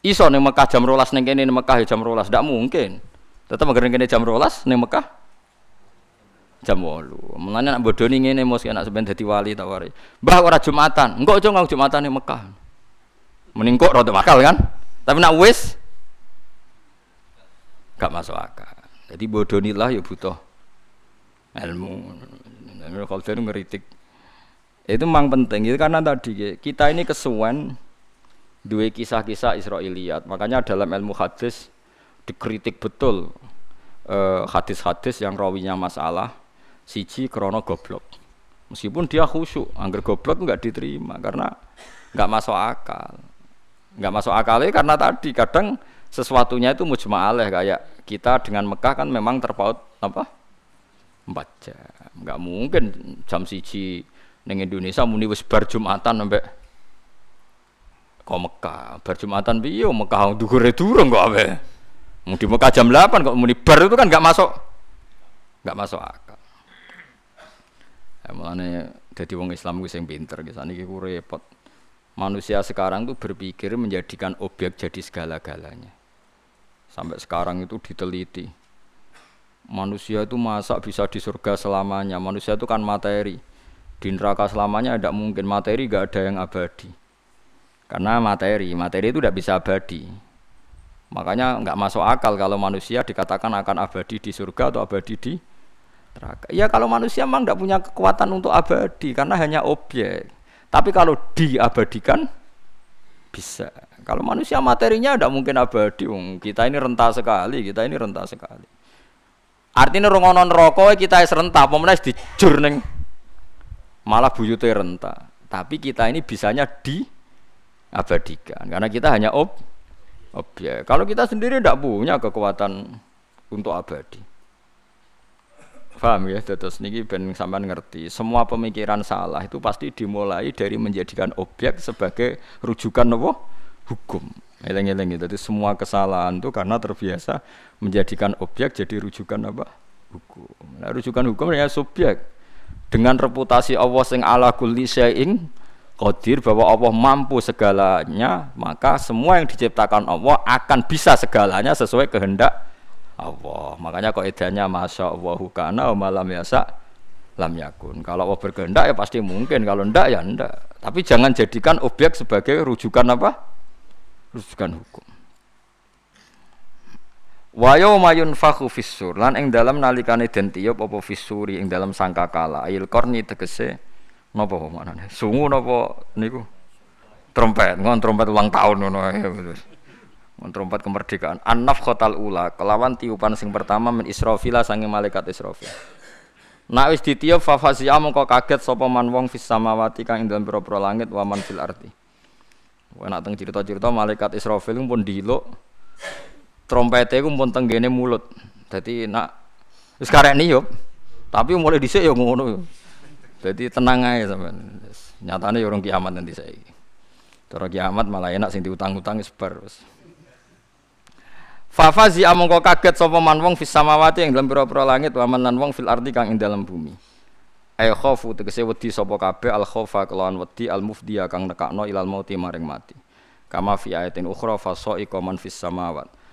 Iso nih Mekah jam rolas nih kene Mekah ya jam rolas, tidak mungkin. Tetap agar kene jam rolas nih Mekah jam walu. Mulane nak bodoni ngene mos anak sampean dadi wali tak wari. Mbah ora Jumatan. Aja ngau Jumatan ning Mekah. Mending kok rada akal kan? Tapi nak wis gak masuk akal. Jadi bodonilah ya butuh ilmu. Kalau ngeritik itu memang penting itu karena tadi kita ini kesuwen dua kisah-kisah Israiliyat. Makanya dalam ilmu hadis dikritik betul eh, hadis-hadis yang rawinya masalah siji krono goblok. Meskipun dia khusyuk, angger goblok nggak diterima karena nggak masuk akal. Nggak masuk akal karena tadi kadang sesuatunya itu mujma'aleh kayak kita dengan Mekah kan memang terpaut apa? empat jam. Nggak mungkin jam siji Neng Indonesia muni wis bar Jumatan sampai kok Mekah. Bar Jumatan piye Mekah dhuwure durung kok ape. Mau di Mekah jam 8 kok muni bar itu kan enggak masuk. Enggak masuk akal. Ya mulane dadi wong Islam ku sing pinter gitu. Niki ku repot. Manusia sekarang tuh berpikir menjadikan objek jadi segala-galanya. Sampai sekarang itu diteliti. Manusia itu masa bisa di surga selamanya. Manusia itu kan materi di neraka selamanya tidak mungkin materi gak ada yang abadi. Karena materi materi itu tidak bisa abadi. Makanya nggak masuk akal kalau manusia dikatakan akan abadi di surga atau abadi di neraka. Ya kalau manusia memang tidak punya kekuatan untuk abadi karena hanya objek. Tapi kalau diabadikan bisa. Kalau manusia materinya tidak mungkin abadi kita ini rentah sekali kita ini rentah sekali. Artinya rongonon rokok kita rentah pemenang di jurneng malah buyute renta. Tapi kita ini bisanya diabadikan karena kita hanya ob objek. Kalau kita sendiri tidak punya kekuatan untuk abadi. Paham ya? Terus niki ben sampean ngerti, semua pemikiran salah itu pasti dimulai dari menjadikan objek sebagai rujukan apa? hukum. Eleng-eleng itu. Jadi semua kesalahan itu karena terbiasa menjadikan objek jadi rujukan apa? hukum. Nah, rujukan hukum ya subjek dengan reputasi Allah sing ala kulli syai'in qadir bahwa Allah mampu segalanya maka semua yang diciptakan Allah akan bisa segalanya sesuai kehendak Allah. Makanya kok edanya masya Allah kana malam yasa lam yakun. Kalau Allah berkehendak ya pasti mungkin. Kalau ndak ya ndak. Tapi jangan jadikan objek sebagai rujukan apa? Rujukan hukum Wa yauma yunfakhu fissur. Lan ing dalam nalikane den tiup apa fissuri ing dalam sangkakala. Ayil korni tegese napa manane sungu napa niku? Trompet. Ngon trompet ulang tahun ngono ae. Ngon trompet kemerdekaan. Annaf khotal ula kelawan tiupan sing pertama min Israfila sange malaikat Israfil. Nak wis ditiup fa fasiya mongko kaget sapa man wong fis samawati kang ing dalem pira langit wa man fil ardi. Wa nak teng cerita-cerita malaikat Israfil pun diluk trompete iku pun tenggene mulut. Dadi nak wis karek niup, tapi mulai dhisik ya ngono. Jadi tenang aja sampean. Nyatane ya orang kiamat nanti saiki. Cara kiamat malah enak sing diutang-utang wis bar wis. Fafazi amongko kaget sapa man wong fis samawati ing dalam pira-pira langit wa man wong fil ardi kang ing dalam bumi. Ay khofu tegese wedi sapa kabeh al khofa kelawan wedi al mufdiya kang nekakno ilal mauti maring mati. Kama fi ayatin ukhra fasaiqa man fis samawati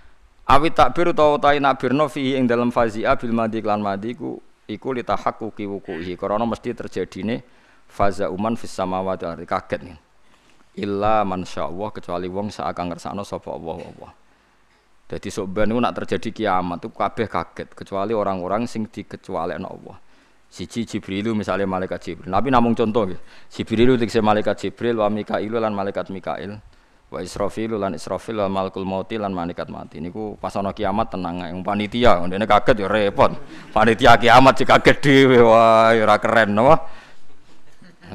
Awi takbir utawa ta'i nakbirno fihi ing dalam fazia bil madi klan madi ku iku litahaqquqi wuquhi karena mesti terjadine faza uman fis samawati wal kaget nih. Illa man Allah kecuali wong sak akan ngersakno sapa Allah Allah. Jadi sok nak terjadi kiamat itu kabeh kaget kecuali orang-orang sing dikecualekno Allah. Siji Jibril misalnya malaikat Jibril. Nabi namung contoh gitu. Jibril itu malaikat Jibril wa Mikail lan malaikat Mikail wa Israfil lan Israfil lan malakul mauti lan malaikat mati. Niku pas ana kiamat tenang yang panitia ndene kaget ya repot. Panitia kiamat sih kaget dhewe. Wah ya ora keren no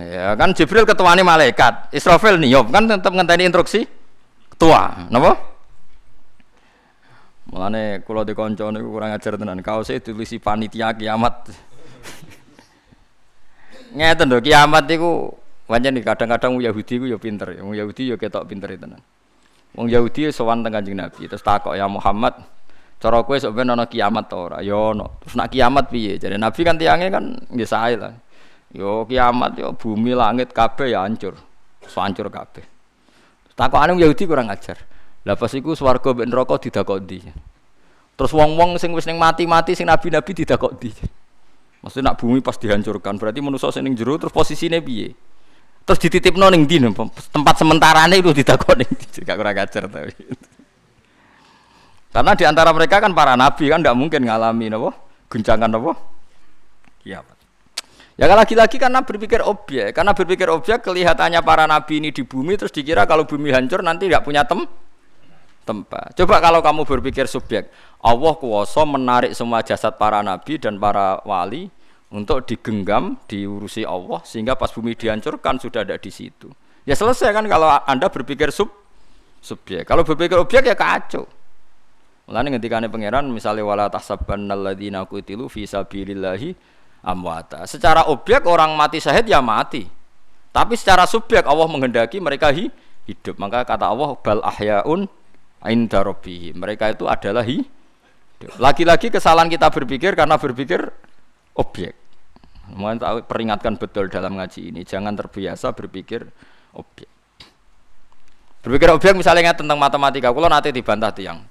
ya kan Jibril ketuane malaikat. Israfil niyop. Kan tetap ngenteni instruksi ketua napa? Mulane kula dikonco niku kurang ajar tenan. Kaose tulisi panitia kiamat. Ngeten lho kiamat niku nih kadang-kadang Yahudi ku ya pinter, wong Yahudi ya ketok pinter itu tenan. Wong Yahudi sowan teng Kanjeng Nabi, terus takok ya Muhammad, cara kowe sok ben ana kiamat ta ora? Ya ono. Terus nak kiamat piye? Jadi Nabi kan tiange kan nggih sae lah. Yo kiamat yo bumi langit kabeh ya hancur. Hancur kabeh. Takokane Yahudi kurang ajar. Lah pas iku swarga mbek neraka didakok ndi? Terus wong-wong sing wis ning mati-mati sing nabi-nabi didakok ndi? Maksudnya nak bumi pas dihancurkan, berarti manusia sing ning jero terus posisinya piye? Terus dititipno ning ndi tempat sementarane itu ditakoni gak kurang ajar tapi. Karena di antara mereka kan para nabi kan tidak mungkin ngalami napa? Guncangan napa? Kiamat. Ya lagi-lagi karena berpikir objek, karena berpikir objek kelihatannya para nabi ini di bumi terus dikira kalau bumi hancur nanti nggak punya tem tempat. Coba kalau kamu berpikir subjek, Allah kuasa menarik semua jasad para nabi dan para wali untuk digenggam, diurusi Allah sehingga pas bumi dihancurkan sudah ada di situ. Ya selesai kan kalau Anda berpikir sub subjek. Kalau berpikir objek ya kacau. Mulane ngendikane pangeran misalnya wala tahsabannal ladzina qutilu fi sabilillahi amwata. Secara objek orang mati syahid ya mati. Tapi secara subjek Allah menghendaki mereka hidup. Maka kata Allah bal ahyaun inda rabbihim. Mereka itu adalah hidup. Lagi-lagi kesalahan kita berpikir karena berpikir objek. Mohon tahu peringatkan betul dalam ngaji ini, jangan terbiasa berpikir objek. Berpikir objek misalnya tentang matematika, kalau nanti dibantah tiang.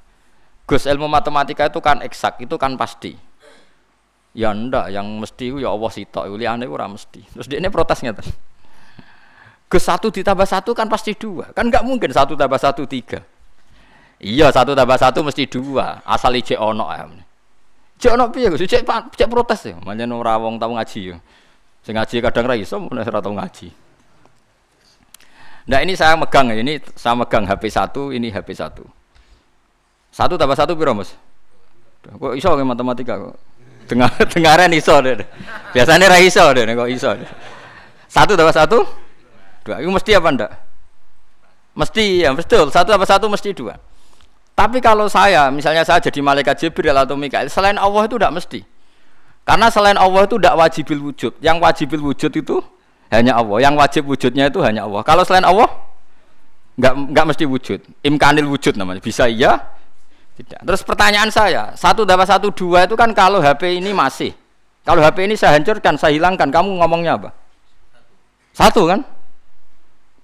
Gus ilmu matematika itu kan eksak, itu kan pasti. Ya ndak, yang mesti ya Allah sitok, liane ora mesti. Terus dia ini protesnya tuh. Gus satu ditambah satu kan pasti dua, kan nggak mungkin satu tambah satu tiga. Iya satu tambah satu mesti dua, asal ije ono ya. Cek ono piye Gus? Cek cek protes ya. Manjen ora wong tau ngaji ya. Sing ngaji kadang ra iso ora tau ngaji. Nah ini saya megang ya, ini saya megang HP 1, ini HP 1. Satu tambah satu piro Mas? Kok iso ke matematika kok? Dengar dengaran iso deh. Biasanya ra iso deh kok iso. Deh. Satu tambah satu? Dua. Itu mesti apa ndak? Mesti ya, betul. Satu tambah satu mesti dua. Tapi kalau saya, misalnya saya jadi malaikat Jibril atau Mikael, selain Allah itu tidak mesti. Karena selain Allah itu tidak wajibil wujud. Yang wajibil wujud itu hanya Allah. Yang wajib wujudnya itu hanya Allah. Kalau selain Allah, nggak nggak mesti wujud. Imkanil wujud namanya. Bisa iya, tidak. Terus pertanyaan saya, satu dapat satu dua itu kan kalau HP ini masih. Kalau HP ini saya hancurkan, saya hilangkan, kamu ngomongnya apa? Satu kan?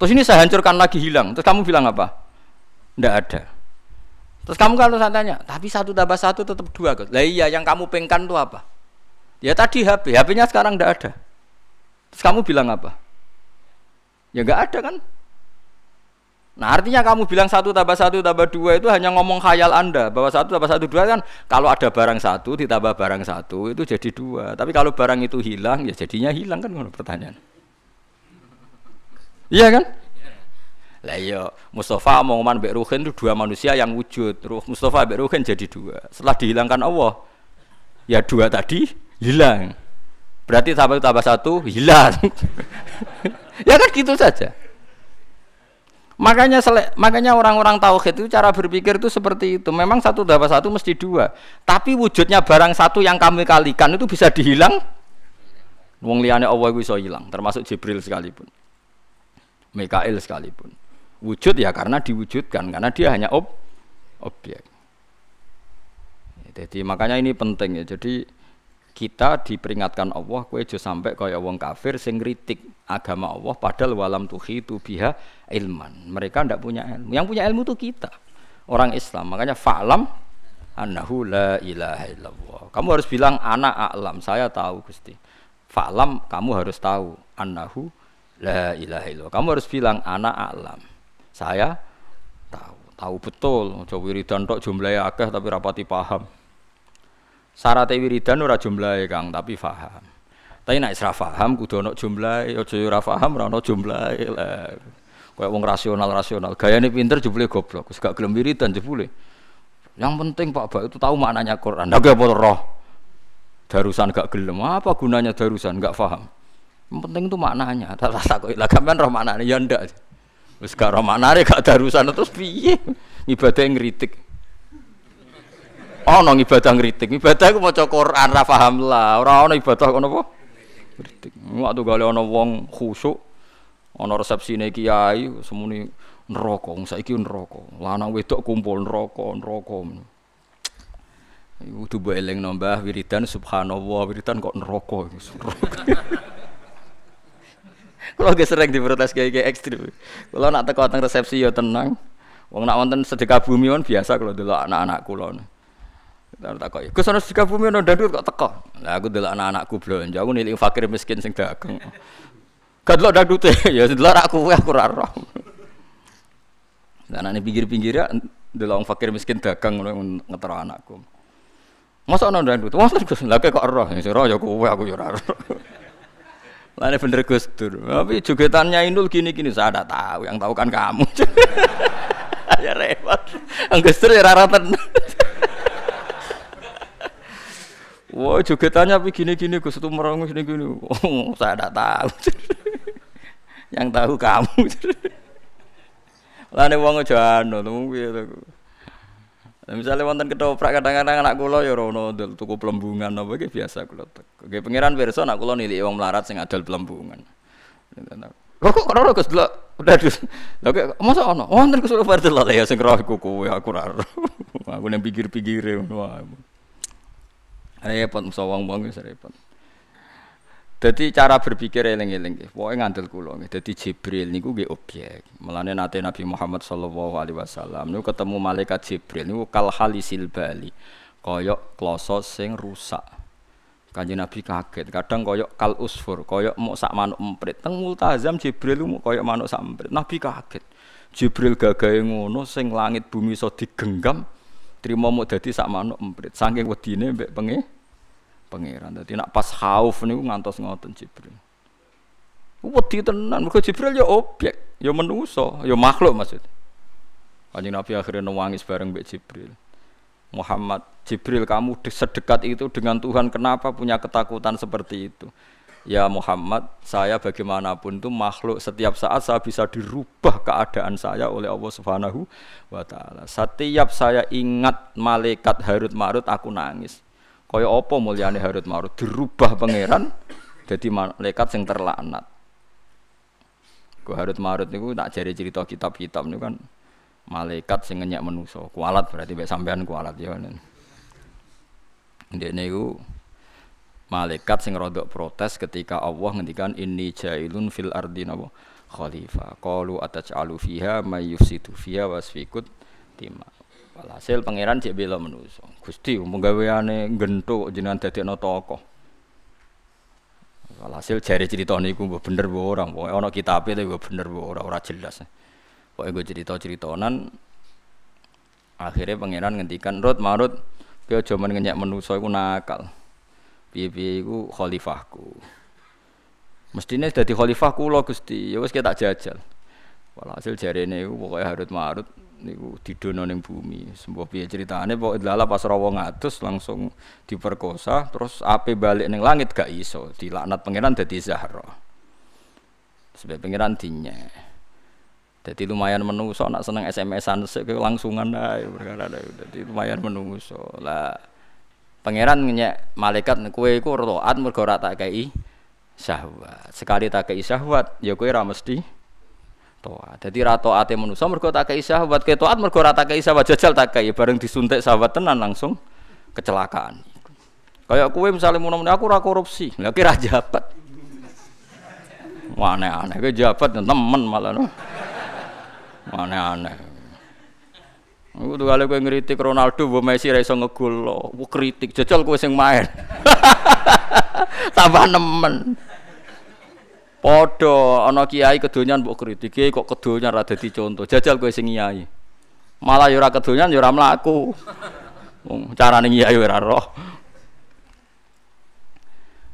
Terus ini saya hancurkan lagi hilang. Terus kamu bilang apa? Tidak ada. Terus kamu kalau saya tanya, tapi satu tambah satu tetap dua. Lah iya, yang kamu pengkan itu apa? Ya tadi HP, HP-nya sekarang tidak ada. Terus kamu bilang apa? Ya nggak ada kan? Nah artinya kamu bilang satu tambah satu tambah dua itu hanya ngomong khayal anda bahwa satu tambah satu dua kan kalau ada barang satu ditambah barang satu itu jadi dua. Tapi kalau barang itu hilang ya jadinya hilang kan pertanyaan. Iya kan? Lah iya, Mustafa ngomong Mbak Ruhin itu dua manusia yang wujud. Ruh Mustafa Mbak Ruhin jadi dua. Setelah dihilangkan Allah, ya dua tadi hilang. Berarti tambah tambah satu hilang. ya kan gitu saja. Makanya sele, makanya orang-orang tauhid itu cara berpikir itu seperti itu. Memang satu tambah satu mesti dua. Tapi wujudnya barang satu yang kami kalikan itu bisa dihilang. Wong liane Allah bisa hilang, termasuk Jibril sekalipun. Mikael sekalipun. Wujud ya karena diwujudkan, karena dia hanya ob objek. Jadi makanya ini penting ya. Jadi kita diperingatkan Allah kue jo sampai kaya wong kafir sing kritik agama Allah padahal walam itu biha ilman. Mereka ndak punya ilmu. Yang punya ilmu itu kita. Orang Islam. Makanya fa'lam annahu la ilaha illallah. Kamu harus bilang anak a'lam, saya tahu Gusti. Fa'lam kamu harus tahu annahu la ilaha illallah. Kamu harus bilang anak a'lam. Saya tahu, tahu betul. Coba wiridan tok jumlahnya akeh tapi rapati paham. Syarat wiridan ora jumlahnya Kang, tapi paham. Tapi nek isra paham kudu ana jumlahe, aja ora paham ora ana jumlahe lah. Kayak wong rasional-rasional, gayane pinter jebule goblok, wis gak gelem wiridan jebule. Yang penting Pak Bak itu tahu maknanya Quran. Ndak apa roh. Darusan gak gelem, apa gunanya darusan gak paham. Yang penting itu maknanya. Tak tak kok lah roh maknanya ya ndak. Wis gak ora maknane gak darusan terus piye? Ibadah ngritik. Ana ibadah ngritik. Ibadah iku maca Quran ra paham lah. Ora ana ibadah ngono apa? Ngritik. Waktu gale ana wong khusuk ana resepsine kiai semuni neraka. Saiki neraka. Lanang wedok kumpul neraka, neraka. Iku tuh eling nambah wiridan subhanallah wiridan kok neraka. Kalau gak sering diprotes kayak kayak ekstrim. Kalau nak teko teng resepsi ya tenang. Wong nak wonten sedekah bumi kan biasa kalau dulu anak-anak kula. Tak tak kok. Gus ana sedekah bumi ana dandut kok teko. Lah aku dulu anak-anakku belanja aku nilik fakir miskin sing dagang. Gak delok dandute ya delok aku aku ora roh. Lah pinggir-pinggir ya delok fakir miskin dagang ngono ngetero anakku. Masa ana? Wonten Gus. Lah kok roh, sing roh ya kowe aku ya roh. Lah bener Gus Dur. Tapi jogetannya Inul gini-gini saya ada tahu, yang tahu kan kamu. ya repot. Gus Dur ya rara Wah, jogetannya tapi gini-gini Gus itu merengus gini-gini. Oh, saya tidak tahu. yang tahu kamu. Nek wong aja anu, piye Nah, misalnya wonten ketoprak kadang-kadang anak kula ya rono tuku pelembungan apa iki biasa kula teko. Nggih pangeran pirsa anak kula nilik wong melarat sing adol pelembungan. Kok kok ora Gus delok udah dus. Lah kok masa ono? Wonten Gus fardel lah ya sing roh iku kowe aku ora. Aku nang pikir-pikire ngono wae. Repot musa wong-wong wis repot. Jadi cara berpikir eling-eling. Pokoke ngandel nggih. Dadi Jibril niku nggih objek. Mulane nate Nabi Muhammad sallallahu alaihi wasallam niku ketemu malaikat Jibril niku kal halisil bali. Koyok kloso sing rusak. Kanjeng Nabi kaget. Kadang koyok kal usfur, koyok mau sak manuk emprit. Teng multazam Jibril mau koyok manuk sak emprit. Nabi kaget. Jibril gagahe ngono sing langit bumi iso digenggam. Trimo mau dadi sak manuk emprit. Saking wedine mbek penge pangeran. Dadi nak pas khauf niku ngantos ngoten Jibril. Wedi tenan, mergo Jibril ya objek, ya manusa, ya makhluk maksud. Kanjeng Nabi akhirnya nangis bareng mbek Jibril. Muhammad, Jibril kamu sedekat itu dengan Tuhan kenapa punya ketakutan seperti itu? Ya Muhammad, saya bagaimanapun itu makhluk setiap saat saya bisa dirubah keadaan saya oleh Allah Subhanahu wa taala. Setiap saya ingat malaikat Harut Marut aku nangis. Kaya apa mulyane Harut Marut dirubah pangeran jadi malaikat sing terlaknat. Ku Harut Marut niku tak jari cerita kitab-kitab niku kan malaikat sing ngenyek manusa. Kualat berarti mek sampean kualat ya. Ndek niku malaikat sing rodok protes ketika Allah ngendikan inni jailun fil ardi napa khalifah. Qalu ataj'alu fiha may yufsidu fiha wasfikut tima. Walhasil pangeran cek bela manusa. Gusti penggaweane gentuk jenengan dadekno tokoh. Walhasil jare cerita niku mbok bener mbok ora, pokoke ana kitabe tapi bener mbok ora ora jelas. Gue cerita-ceritanan akhirnya pangeran ngendikan Rut marut kowe aja men ngenyek manusa nakal. Piye-piye iku khalifahku. Mestine dadi khalifah kula Gusti, ya wis tak jajal. Walhasil jarene iku pokoke harut marut niku didono ning bumi. Sembuh piye ceritane pokoke lala pas rawa ngatus langsung diperkosa terus ape balik ning langit gak iso, dilaknat pangeran dadi Zahra. Sebab pangeran dinye. Jadi lumayan menungso nak seneng SMS-an sik langsungan ae perkara Dadi lumayan menungso. Lah pangeran nyek malaikat kowe iku taat mergo ora tak kei syahwat. Sekali tak kei syahwat ya kowe ora mesti toat. Jadi rato ate manusia mergo tak kei sahabat ke toat mergo rata kei sahabat jajal tak kei bareng disuntik sahabat tenan langsung kecelakaan. Kayak kue misalnya mau aku ora korupsi, lha kira jabat. Wah aneh-aneh, ke jabat temen malah no. Aneh-aneh. Aku tuh kali gue ngeritik Ronaldo, bu Messi raiso ngegul lo, kritik jajal gue sing main. Tambah nemen. Padha ana kiai kedonyan mbok kritik, kiai kok kedonyan ra dadi contoh. Jajal kowe sing kiai. Malah ya ora kedonyan ya ora mlaku. Wong carane kiai ora roh.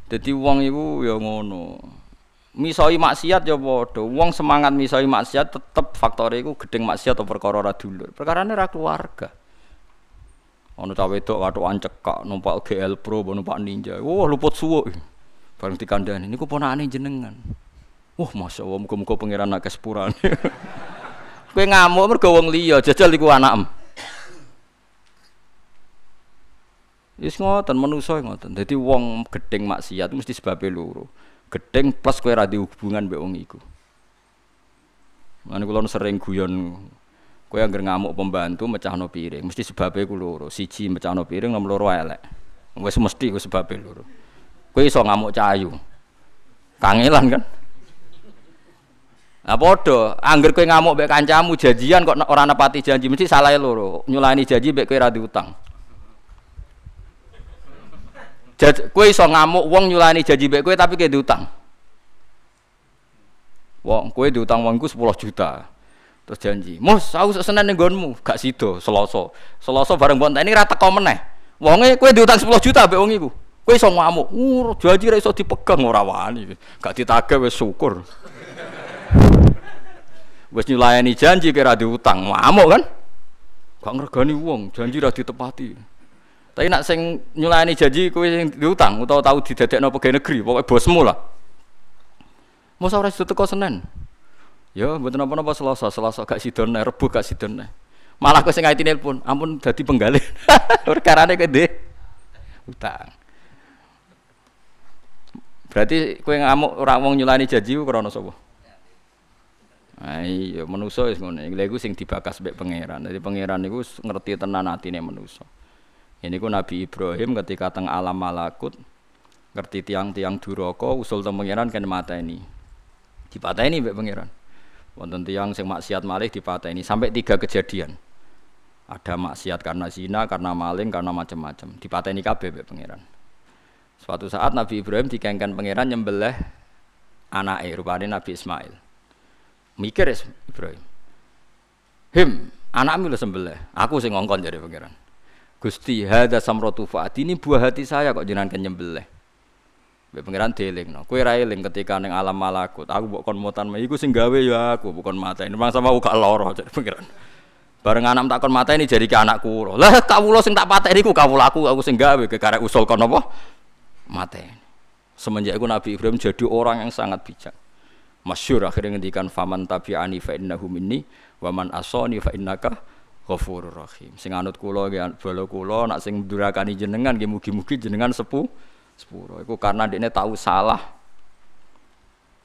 Dadi wong iku ya ngono. Misoi maksiat ya padha. Wong semangat misoi maksiat tetep faktore iku gedeng maksiat atau perkara ora dulur. Perkarane ra keluarga. Ono cah wedok wathukan cekak numpak GL Pro numpak Ninja. Wah luput suwuk. Bareng dikandani niku ponakane jenengan. Wah, Masya Allah, muka-muka pengiran nak kesepuran. Kowe ngamuk mergo wong liya, jajal iku anakem. Wis ngoten manusa ngoten. Dadi wong gedeng maksiat mesti sebabe loro. Gedeng plus kowe ra hubungan mbek wong iku. Mulane kula sering guyon kowe anggere ngamuk pembantu mecahno piring, mesti sebabnya ku loro. Siji mecahno piring, nomor loro elek. Wis mesti ku sebabe loro. Kowe iso ngamuk cayu. Kangelan kan? Nah padha, angger kowe ngamuk mbek kancamu janjian kok ora nepati janji, mesti salah loro. Nyulani janji mbek kowe ra diutang. Jad, kowe iso ngamuk wong nyulani janji mbek kowe tapi kowe diutang. Wong kowe diutang wongku 10 juta. Terus janji, "Mus, aku senen ning nggonmu." Gak sida, Selasa. Selasa bareng mbok ini ra teko meneh. Wonge kowe diutang 10 juta mbek wong iku. Kowe iso ngamuk. Uh, janji ra iso dipegang ora wani. Gak ditagih wis syukur. Wis nyulayani janji kira diutang, ngamuk kan? Gak ngregani wong, janji ra ditepati. Tapi nak sing nyulayani janji kowe sing diutang utawa tau didadekno pegawai negeri, pokoke bosmu lah. Mau ora teko Senin. Ya, mboten napa-napa Selasa, Selasa gak sidone, Rebo gak sidone. Malah kowe sing ngaiti nelpon, ampun dadi penggalih. Perkarane kowe ndek utang. Berarti kowe ngamuk ora wong nyulani janji ku krana sapa? Ah iya manusa wis ngono. Lha iku sing dibakas mbek pangeran. Dadi pangeran niku ngerti tenan atine manusa. Ini ku Nabi Ibrahim ketika teng alam malakut ngerti tiang-tiang duraka usul teng pangeran kan mata ini. Dipateni mbek pangeran. Wonten tiang sing maksiat malih dipateni sampai tiga kejadian. Ada maksiat karena zina, karena maling, karena macam-macam. Dipateni kabeh mbek pangeran. Suatu saat Nabi Ibrahim dikengken pangeran nyembelih anake rupane Nabi Ismail. Mikir Ibrahim. Him, anakmu lho sembelih. Aku sing ngongkon jadi pangeran. Gusti, hada samratu faat ini buah hati saya kok jenengan nyembelih. Mbek pangeran deling no. Kowe ra eling ketika ning alam malakut. Aku mbok kon mutan iku sing gawe ya aku bukan mata ini. Bang sama gak loro jadi pangeran. Bareng anak tak kon mata ini jadi ke anakku. Lah kawula sing tak pateni ku kawula aku aku sing gawe ke karek usul kon apa? Mata ini. Semenjak itu Nabi Ibrahim jadi orang yang sangat bijak masyur akhirnya ngendikan faman tabi'ani fa innahu minni wa man asani fa innaka ghafurur rahim sing anut kula nggih bala kula nak sing durakani jenengan nggih mugi-mugi jenengan sepu sepuro iku karena dekne tahu salah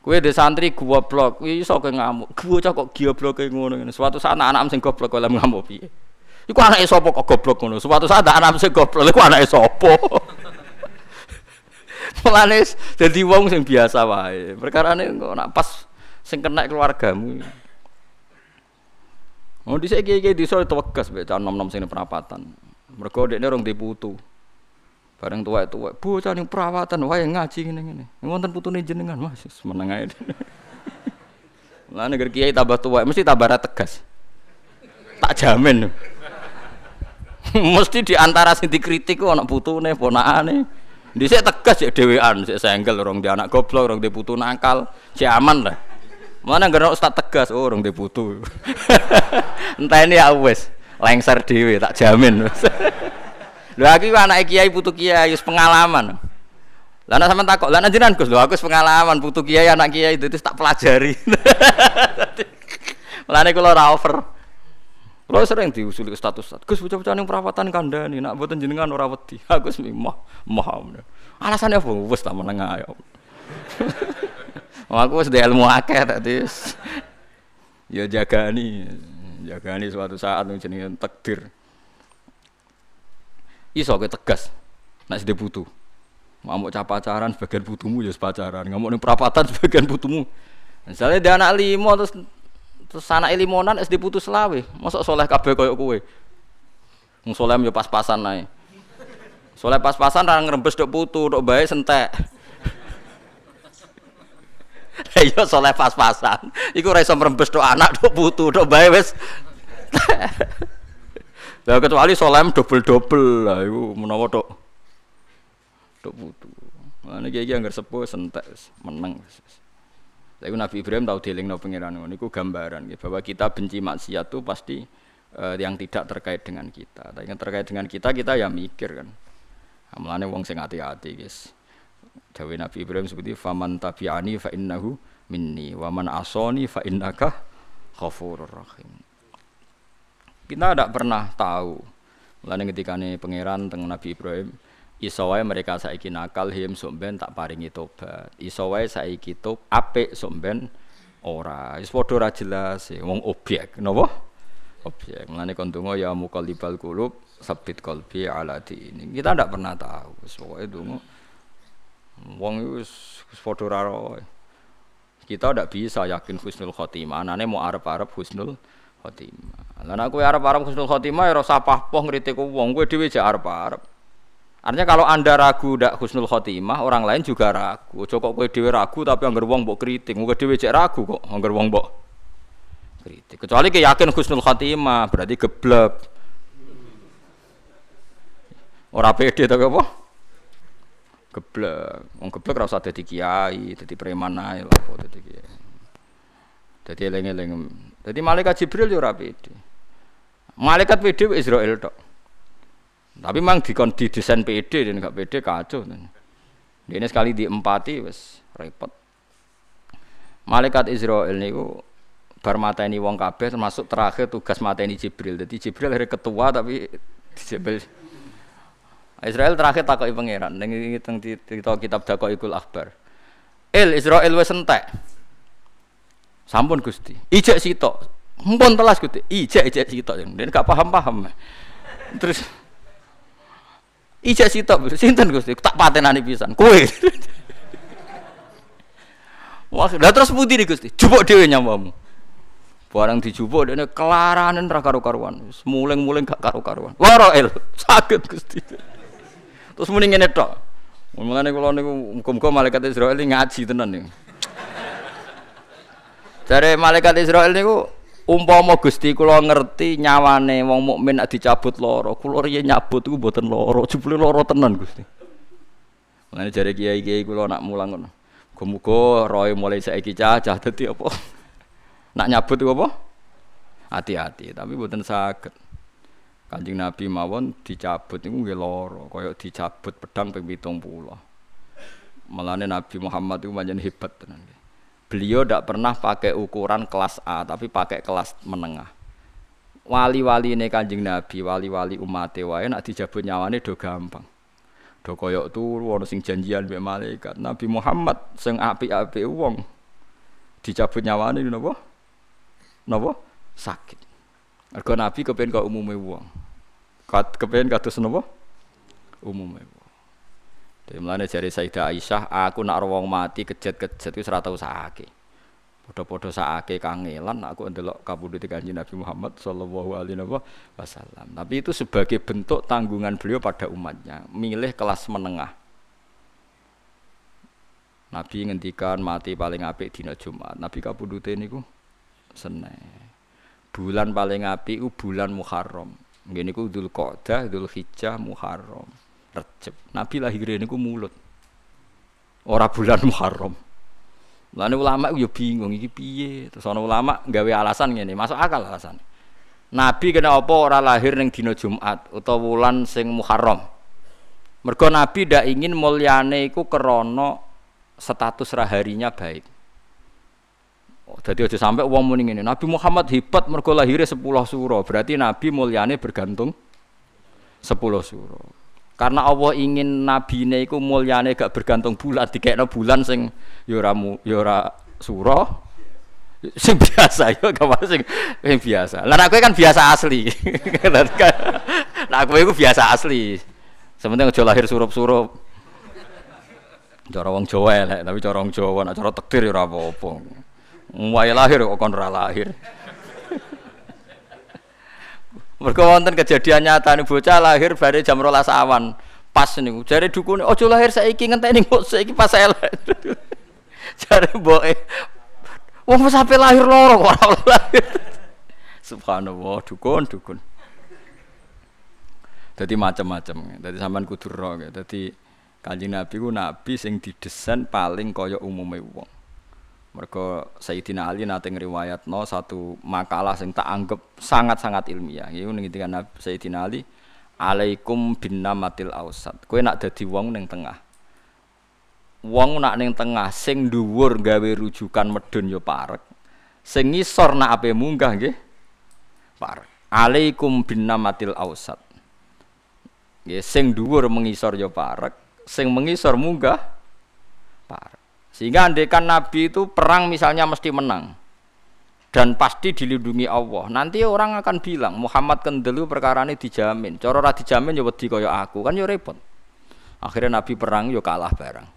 Kue de santri goblok, kuwi iso ke ngamuk. Bocah kok goblok kayak ngono ngene. Suatu saat anak-anak sing goblok oleh ngamuk piye? Iku anake sapa kok goblok ngono. Suatu saat anak sing goblok, iku anake sapa? Mulane dadi wong sing biasa wae. Perkarane kok nak pas sing kena keluargamu. Oh dhisik iki-iki disa tewegas mek nom-nom sing perapatan. Mergo dekne rong diputu. Bareng tuwa-tuwa, bocah ning perawatan wae ngaji ngene-ngene. Wonten putune jenengan, Mas, meneng ae. Lah negeri kiai tambah tua, mesti tambah tegas. Tak jamin. mesti di antara sing dikritik kok ana putune, ponakane. Dhisik tegas ya dhewean, sik senggel orang di anak goblok, orang di putu nakal, si aman lah. Mana nggak ustaz tegas, oh orang di putu. Entah ini ya wes, lengser dewe tak jamin. Lho aku anak kiai putu kiai wis pengalaman. Lah nek sampean takok, lah jenengan Gus, aku pengalaman putu kiai anak kiai itu tak pelajari. Mulane kula ora over. Kalau sering diusuli status status, Gus bocah-bocah yang perawatan kandani, nak buatan jenengan ora wedi. Aku sih mah mah. Alasannya apa? Wes tak menengah ya. Aku sudah ilmu akeh tadi. Ya jaga nih, jaga nih suatu saat nih jenengan takdir. Iso ke tegas, nak sedih butuh. Mau cap pacaran sebagian butuhmu ya pacaran, mau nih perapatan sebagian butuhmu. Misalnya dia anak lima terus Terus anak limonan SD putus selawe. Masa soleh kabeh koyo kowe. Wong soleh yo pas-pasan nae. Soleh pas-pasan ra ngrembes dok putu, dok bae sentek. Iya soleh pas-pasan. Iku ora iso mrembes dok anak dok putu, dok bae wis. Lah kecuali soleh double-double lah iku menawa dok dok putu. Nah, ini kayak gak sepuh sentek menang. Tapi Nabi Ibrahim tahu no pangeran ini ku gambaran gitu, bahwa kita benci maksiat itu pasti uh, yang tidak terkait dengan kita. Tapi yang terkait dengan kita kita ya mikir kan. Amalane wong sing hati-hati guys. Dawe Nabi Ibrahim seperti faman tabi'ani fa innahu minni wa man asoni fa innaka ghafurur rahim. Kita tidak pernah tahu. Mulane ketika nih pangeran teng Nabi Ibrahim iso wae mereka saiki nakal him somben tak paringi tobat iso wae saiki top apik somben Ora, wis padha jelas e wong objek, napa? Objek. Mulane kon ya muqallibal qulub, sabit qalbi ala ini. Kita ndak pernah tahu. Wis pokoke donga wong wis wis Kita ndak bisa yakin husnul khotimah. Anane mau arep-arep husnul khotimah. Nek kowe arep-arep husnul khotimah ya ora usah pahpoh ngritik wong, kowe dhewe jek arep-arep. Artinya kalau anda ragu ndak husnul khotimah, orang lain juga ragu. Ojo kok kowe ragu tapi anggar wong mbok kritik, kowe dhewe cek ragu kok anggar wong mbok kritik. Kecuali ke yakin husnul khotimah, berarti geblek. Ora pede to apa? Geblek. Wong geblek ora usah dadi kiai, dadi preman ae lho apa dadi kiai. Dadi eling-eling. Dadi malaikat Jibril yo ora pede. Malaikat pede Israel tok. Tapi memang dikon di desain PD dan nggak PD kacau. Ini sekali diempati wes repot. Malaikat Israel niku bar ini wong kabeh termasuk terakhir tugas ini Jibril. Jadi Jibril hari ketua tapi Jibril Israel terakhir takoki pangeran ning teng kitab Daqaiqul Akhbar. Il Israel wes entek. Sampun Gusti. Ijek sitok. Mumpun telas Gusti. Ijek ijek sitok. Dia gak paham-paham. Terus Ijak sitok, sinten Gusti? Tak patenani pisan. Kowe. Wah, lah terus putih nih Gusti. Jupuk dhewe nyamamu. Barang dijupuk dene kelaranen ra karo-karuan. Muling-muling gak karo-karuan. Lara el, sakit Gusti. Terus muni ngene tok. Mulane kula niku muga-muga malaikat Israel ngaji tenan niku. Jare malaikat Israel niku umpama Gusti kula ngerti nyawane wong mukmin nek dicabut loro, kula riyen nyabut iku mboten loro, jebule loro tenan Gusti. Mulane jare kiai-kiai kula nak mulang ngono. Muga-muga roe mulai saiki cacah dadi apa? Nak nyabut iku apa? Hati-hati, tapi mboten saged. Kanjeng Nabi mawon dicabut niku nggih loro, kaya dicabut pedang ping 70. Mulane Nabi Muhammad itu pancen hebat tenan. Beliau tidak pernah pakai ukuran kelas A, tapi pakai kelas menengah. Wali-wali ini kanjeng Nabi, wali-wali umat wae nak dijabut nyawane do gampang. Do koyok turu ono sing janjian mbek malaikat. Nabi Muhammad sing apik-apik wong dicabut nyawane napa? Napa? Sakit. Mergo Nabi kepen kok umume wong. Kepen kados napa? Umume wong. Jadi mulane jari Sayyidah Aisyah, aku nak wong mati kejet-kejet wis ora tau sakake. Padha-padha kangelan aku ndelok kabudute Kanjeng Nabi Muhammad sallallahu alaihi wasallam. Tapi itu sebagai bentuk tanggungan beliau pada umatnya, milih kelas menengah. Nabi ngendikan mati paling apik dina Jumat. Nabi kabudute niku Senin. Bulan paling apik ku bulan Muharram. Nggih niku Dzulqa'dah, Dzulhijjah, Muharram. Recep. Nabi lahirnya niku mulut. Ora bulan Muharram. Lalu ulama yo bingung iki piye. Terus ana ulama gawe alasan ngene, masuk akal alasan. Nabi kena apa ora lahir ning dina Jumat utawa wulan sing Muharram. Mergo Nabi ndak ingin mulyane iku krana status raharinya baik. Oh, jadi aja sampai uang muni ini. Nabi Muhammad hebat mergo lahirnya sepuluh suro. Berarti Nabi mulyane bergantung sepuluh suro. Karena Allah ingin nabi ini iku mulyane gak bergantung bulan, dikekno bulan sing ya ora ya ora sing biasa ya gak sing sing biasa. Lah aku kan biasa asli. nah aku itu biasa asli. Sementing aja lahir surup-surup. Cara wong Jawa elek, tapi cara wong Jawa nek cara takdir ya ora apa-apa. Wae lahir kok kon ora lahir. Mergo wonten kejadian nyata nih bocah lahir bare jam rolas awan. Pas niku jare dukune ojo lahir saiki ngenteni kok saiki pas elek. jare mboke wong sampe lahir loro kok ora lahir. Subhanallah, dukun dukun. Jadi macam-macam. Jadi sampean kudu ro. Jadi Kanjeng Nabi ku nabi sing didesain paling kaya umume wong. Mereka Sayyidina Ali nate ngriwayatno satu makalah sing tak anggap sangat-sangat ilmiah. Iku ngendikan Sayyidina Ali, "Alaikum bin namatil ausat." Kowe nak dadi wong ning tengah. Wong nak ning tengah sing dhuwur gawe rujukan medun yo parek. Sing ngisor nak ape munggah nggih parek. Alaikum bin namatil ausat. Nggih sing dhuwur mengisor yo parek, sing mengisor munggah parek. Sehingga andekan Nabi itu perang misalnya mesti menang dan pasti dilindungi Allah. Nanti orang akan bilang Muhammad kendelu perkara ini dijamin. Cara ora dijamin ya wedi kaya aku kan ya repot. Akhirnya Nabi perang ya kalah barang.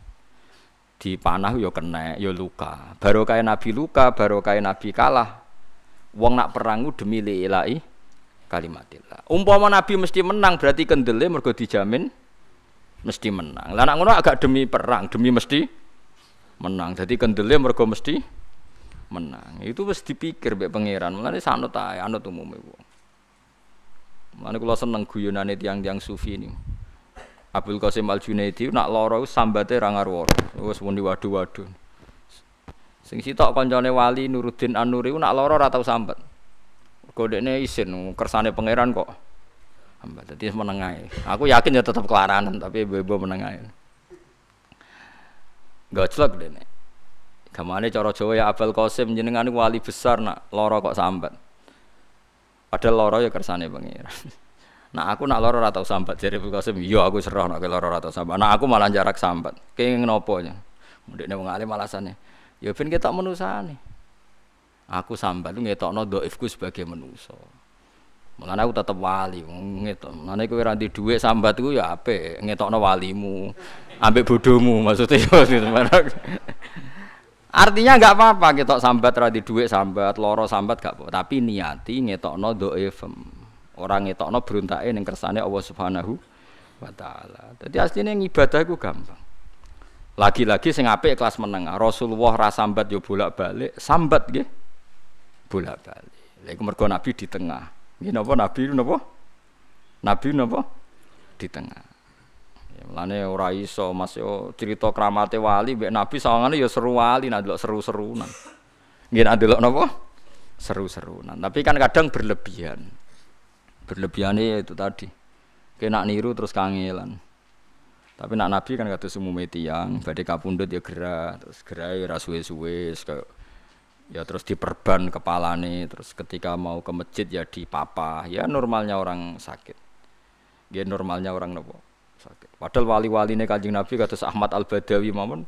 Di panah ya kena ya luka. Baru kayak Nabi luka, baru kayak Nabi kalah. Wong nak perang demi lillahi kalimatillah. Umpama Nabi mesti menang berarti kendele mergo dijamin mesti menang. Lah nak ngono agak demi perang, demi mesti menang. Jadi kendele mergo mesti menang. Itu wis dipikir mbek pangeran. Mulane sanut ae, anut umume wong. Mulane kula seneng guyonane tiang-tiang sufi ini. Abdul Qasim Al Junaidi nak lara sambate ra ngarwara. Wis muni waduh-waduh. Sing sitok kancane wali Nuruddin An-Nuri nak lara ora tau sambat. Kodekne isin kersane pangeran kok. Hambat dadi menengae. Aku yakin ya tetep kelaranan tapi ibu-ibu menengae. Goclok dene. Gamane cara Jawa ya Abel Qasim jenengan wali besar nak loro kok sambat. Padahal loro ya kersane pangeran. Nah aku nak loro ora tau sambat jare Abel Qasim, iya aku serah nak loro ora tau sambat. Nah aku malah jarak sambat. Kenging nopo ya? Mudine wong alim alasane. Ya ben ketok menusane. Aku sambat lu ngetokno dhaifku sebagai manusa. Mulane aku tetep wali ngetok. Mulane kowe ora dhuwit sambat ku ya apik, ngetokno walimu. Ambek bodohmu maksudnya Artinya nggak apa-apa kita sambat radi duit sambat, loro sambat gak apa. Tapi niati ngetokno doefem. Orang ngetokno beruntake ning kersane Allah Subhanahu wa taala. Jadi aslinya ibadah itu gampang. Lagi-lagi sing apik kelas meneng. Rasulullah ra sambat yo bolak-balik, sambat nggih. Bolak-balik. Lha iku mergo Nabi di tengah. Nggih napa Nabi napa? Nabi napa? Di tengah. Mulane ora iso Mas yo cerita kramate wali mbek Nabi sawangane yo seru wali nak delok seru-serunan. Nggih nak delok napa? Seru-serunan. Tapi kan kadang berlebihan. Berlebihane itu tadi. Kena niru terus kangelan. Tapi nak Nabi kan kata semua tiang, badai kapundut ya gerak, terus gerai ya suwe-suwe, ya terus diperban kepalane, terus ketika mau ke masjid ya di papa, ya normalnya orang sakit, ya normalnya orang nopo. Padahal wali-wali ini kanjeng Nabi kata Ahmad Al Badawi mawon,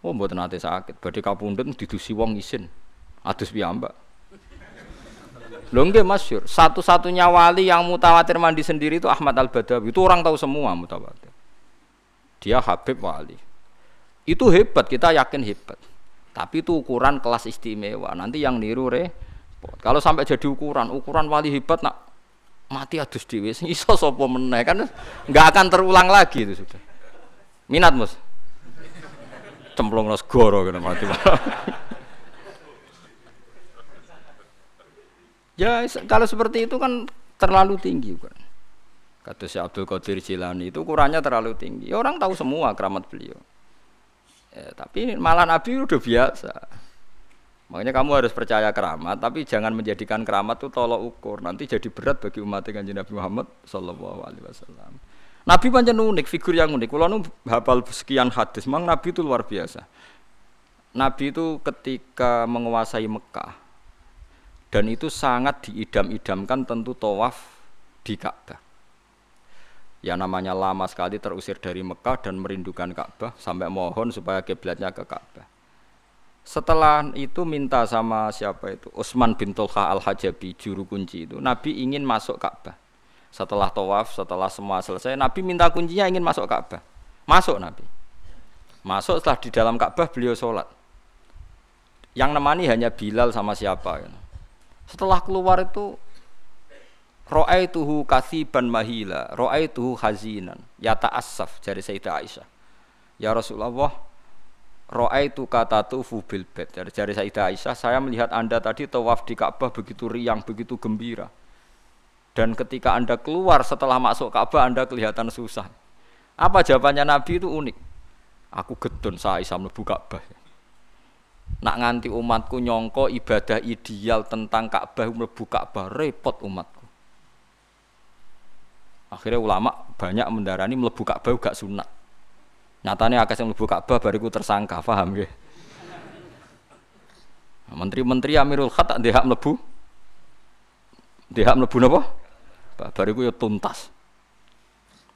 oh buat nanti sakit. Badai kapundut didusi wong isin, adus piyambak. Lho nggih masyhur, satu-satunya wali yang mutawatir mandi sendiri itu Ahmad Al Badawi. Itu orang tahu semua mutawatir. Dia Habib wali. Itu hebat, kita yakin hebat. Tapi itu ukuran kelas istimewa. Nanti yang niru repot. Kalau sampai jadi ukuran, ukuran wali hebat nak mati adus sing iso sapa meneh kan nggak akan terulang lagi itu sudah. Minat mus? Cemplung nos goro kena mati. Ya kalau seperti itu kan terlalu tinggi kan kata si Abdul Qadir Jilani itu ukurannya terlalu tinggi. Ya, orang tahu semua keramat beliau. Ya, tapi malah Nabi udah biasa Makanya kamu harus percaya keramat, tapi jangan menjadikan keramat itu tolok ukur. Nanti jadi berat bagi umat dengan Nabi Muhammad Sallallahu Alaihi Wasallam. Nabi pancen unik, figur yang unik. Kalau hafal sekian hadis, memang Nabi itu luar biasa. Nabi itu ketika menguasai Mekah dan itu sangat diidam-idamkan tentu tawaf di Ka'bah. Ya namanya lama sekali terusir dari Mekah dan merindukan Ka'bah sampai mohon supaya kiblatnya ke Ka'bah. Setelah itu minta sama siapa itu Utsman bin Tulha al Hajabi juru kunci itu Nabi ingin masuk Ka'bah. Setelah tawaf, setelah semua selesai, Nabi minta kuncinya ingin masuk Ka'bah. Masuk Nabi. Masuk setelah di dalam Ka'bah beliau sholat. Yang nemani hanya Bilal sama siapa. Ya. Setelah keluar itu Ro'aituhu kasiban mahila, ro'aituhu hazinan, yata asaf dari Sayyidah Aisyah. Ya Rasulullah, Ro'ai tu kata tufu bil bed. Dari jari Sayyidah Aisyah, saya melihat anda tadi tawaf di Ka'bah begitu riang, begitu gembira. Dan ketika anda keluar setelah masuk Ka'bah, anda kelihatan susah. Apa jawabannya Nabi itu unik. Aku gedun saya Aisyah mlebu Ka'bah. Nak nganti umatku nyongko ibadah ideal tentang Ka'bah mlebu Ka'bah repot umatku. Akhirnya ulama banyak mendarani mlebu Ka'bah gak sunat. Nyatanya akeh sing mlebu Ka'bah bariku tersangka, paham nggih? Menteri-menteri Amirul Khat tak ndek mlebu. Ndek mlebu napa? Bariku ya tuntas.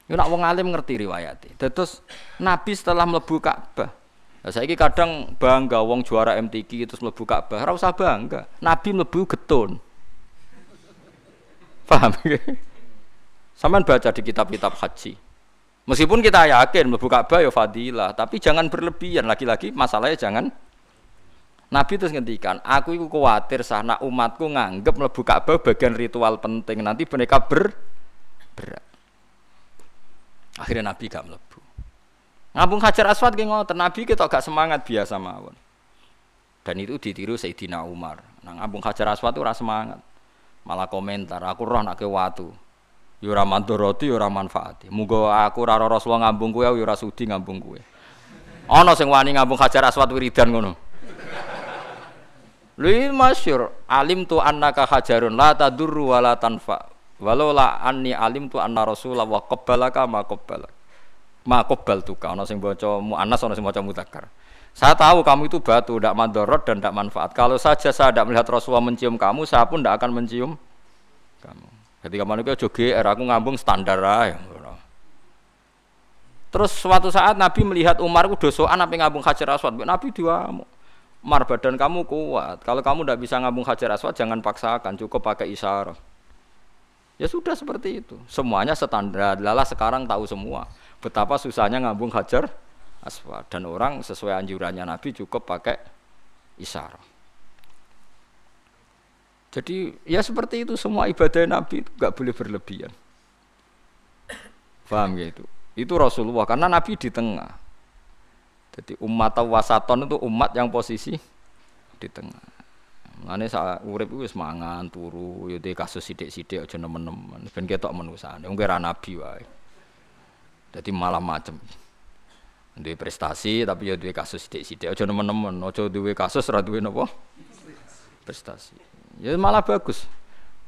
Yo nak wong alim ngerti riwayate. Terus Nabi setelah mlebu Ka'bah Nah, saya kadang bangga wong juara MTQ terus mlebu Ka'bah, ora usah bangga. Nabi mlebu getun. Paham? Saman baca di kitab-kitab haji. Meskipun kita yakin mlebu Ka'bah ya fadilah, tapi jangan berlebihan. Lagi-lagi masalahnya jangan Nabi terus ngendikan, aku itu khawatir sana umatku nganggep mlebu Ka'bah bagian ritual penting. Nanti mereka ber berat. Akhirnya Nabi gak mlebu. Ngambung Hajar Aswad ki ngoten, Nabi kita gak semangat biasa mawon. Dan itu ditiru Sayyidina Umar. Nah, ngambung Hajar Aswad ora semangat. Malah komentar, aku roh nak ke watu. Yo ora mandoroti yo ora manfaati. Muga aku ora Rasulullah ngambung kowe yo ora sudi ngambung kowe. Ana sing wani ngambung Hajar Aswad wiridan ngono. Lui masyur alim tu annaka hajarun la tadurru wa la tanfa. Walau la anni alim tu anna rasulullah wa qabbalaka ma qabbalak. Ma qabbal tuka ana sing baca muannas ana sing maca mudzakkar. Saya tahu kamu itu batu, tidak mandorot dan tidak manfaat. Kalau saja saya tidak melihat Rasulullah mencium kamu, saya pun tidak akan mencium kamu. Ketika manusia joge, aku ngambung standar aja. Terus suatu saat Nabi melihat Umar itu dosoan apa ngambung hajar aswad. Nabi diwamu. Mar badan kamu kuat. Kalau kamu tidak bisa ngambung hajar aswad, jangan paksakan. Cukup pakai isyarat. Ya sudah seperti itu. Semuanya standar. Lala sekarang tahu semua. Betapa susahnya ngambung hajar aswad. Dan orang sesuai anjurannya Nabi cukup pakai isyarat. Jadi ya seperti itu semua ibadah Nabi itu nggak boleh berlebihan. Paham ya itu? Itu Rasulullah karena Nabi di tengah. Jadi umat wasaton itu umat yang posisi di tengah. Mane sak urip wis mangan turu yo kasus sithik-sithik aja nemen-nemen ben ketok menusane. Wong kira nabi wae. Dadi malah macem. Duwe prestasi tapi ya duwe kasus sithik-sithik aja nemen-nemen, aja duwe kasus ora duwe? Prestasi. Ya malah bagus.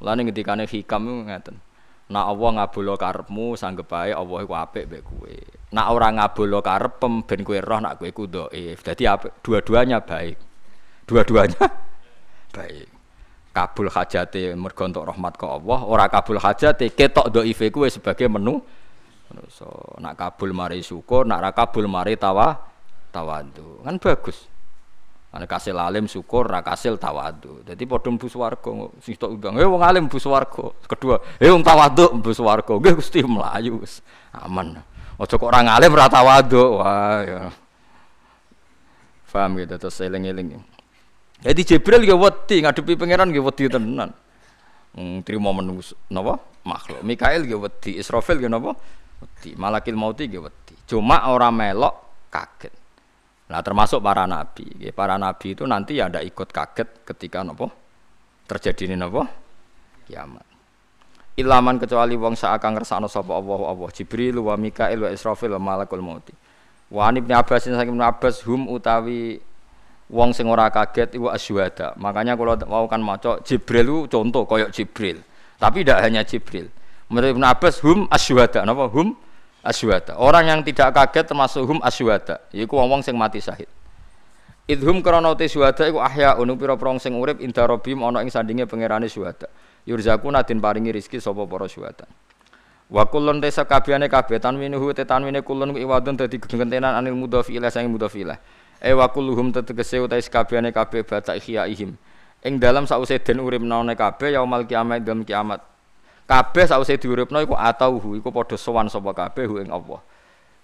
Mulane ngendikane hikam ngeten. Nak Allah ngabulo karepmu sanggep bae Allah iku apik mbek kowe. Nak ora ngabulo karepem ben kowe roh nak kowe iku dhaif. Dadi dua-duanya baik. Dua-duanya baik. Kabul hajate mergo entuk rahmat ke Allah, ora kabul hajate ketok dhaife kowe sebagai menu so, nak kabul mari syukur, nak ra kabul mari tawa tawadu. Kan bagus. Ana kasil alim syukur, ra kasil tawadu. Dadi padha mlebu swarga sing tok undang. Eh wong alim mlebu swarga. Kedua, eh wong tawadu mlebu swarga. Nggih Gusti mlayu wis aman. Aja kok ora ngalim ra tawadu. Wah ya. Paham gitu terus eling-eling. Jadi Jibril ya wedi ngadepi pangeran ya wedi tenan. Hmm, terima menunggu napa? Makhluk. Mikail ya wedi, Israfil ya napa? Wedi. Malakil mauti ya wedi. Cuma orang melok kaget. Nah termasuk para nabi. Para nabi itu nanti ya ada ikut kaget ketika nopo terjadi ini nopo kiamat. Ilaman kecuali wong seakan ngersano sapa Allah Allah Jibril wa Mikail wa Israfil wa Malakul Mauti. Wa Ibnu Abbas saking Ibnu Abbas hum utawi wong sing ora kaget iku asyhada. Makanya kalau mau kan maca Jibril itu contoh koyok Jibril. Tapi tidak hanya Jibril. Menurut Ibnu Abbas hum asyhada. Napa hum asyuhada. Orang yang tidak kaget termasuk hum asyuhada. Iku wong sing mati syahid. Idhum krana te syuhada iku ahya unu pira-pira sing urip inda rabbim ana ing sandinge pangerane syuhada. Yurzaku nadin paringi rezeki sapa para syuhada. Wa kullun desa kabehane kabeh tanwinuhu te tanwine kullun iwadun dadi gegentenan anil mudhafi ila sang mudhafi ila. E wa kulluhum tetegese utahe kabehane kabeh bata ihyaihim. Ing dalam sause den urip naone kabeh yaumal kiamat dalam kiamat kabeh sausé diuripno iku atauhu iku padha sowan sapa kabeh ing Allah.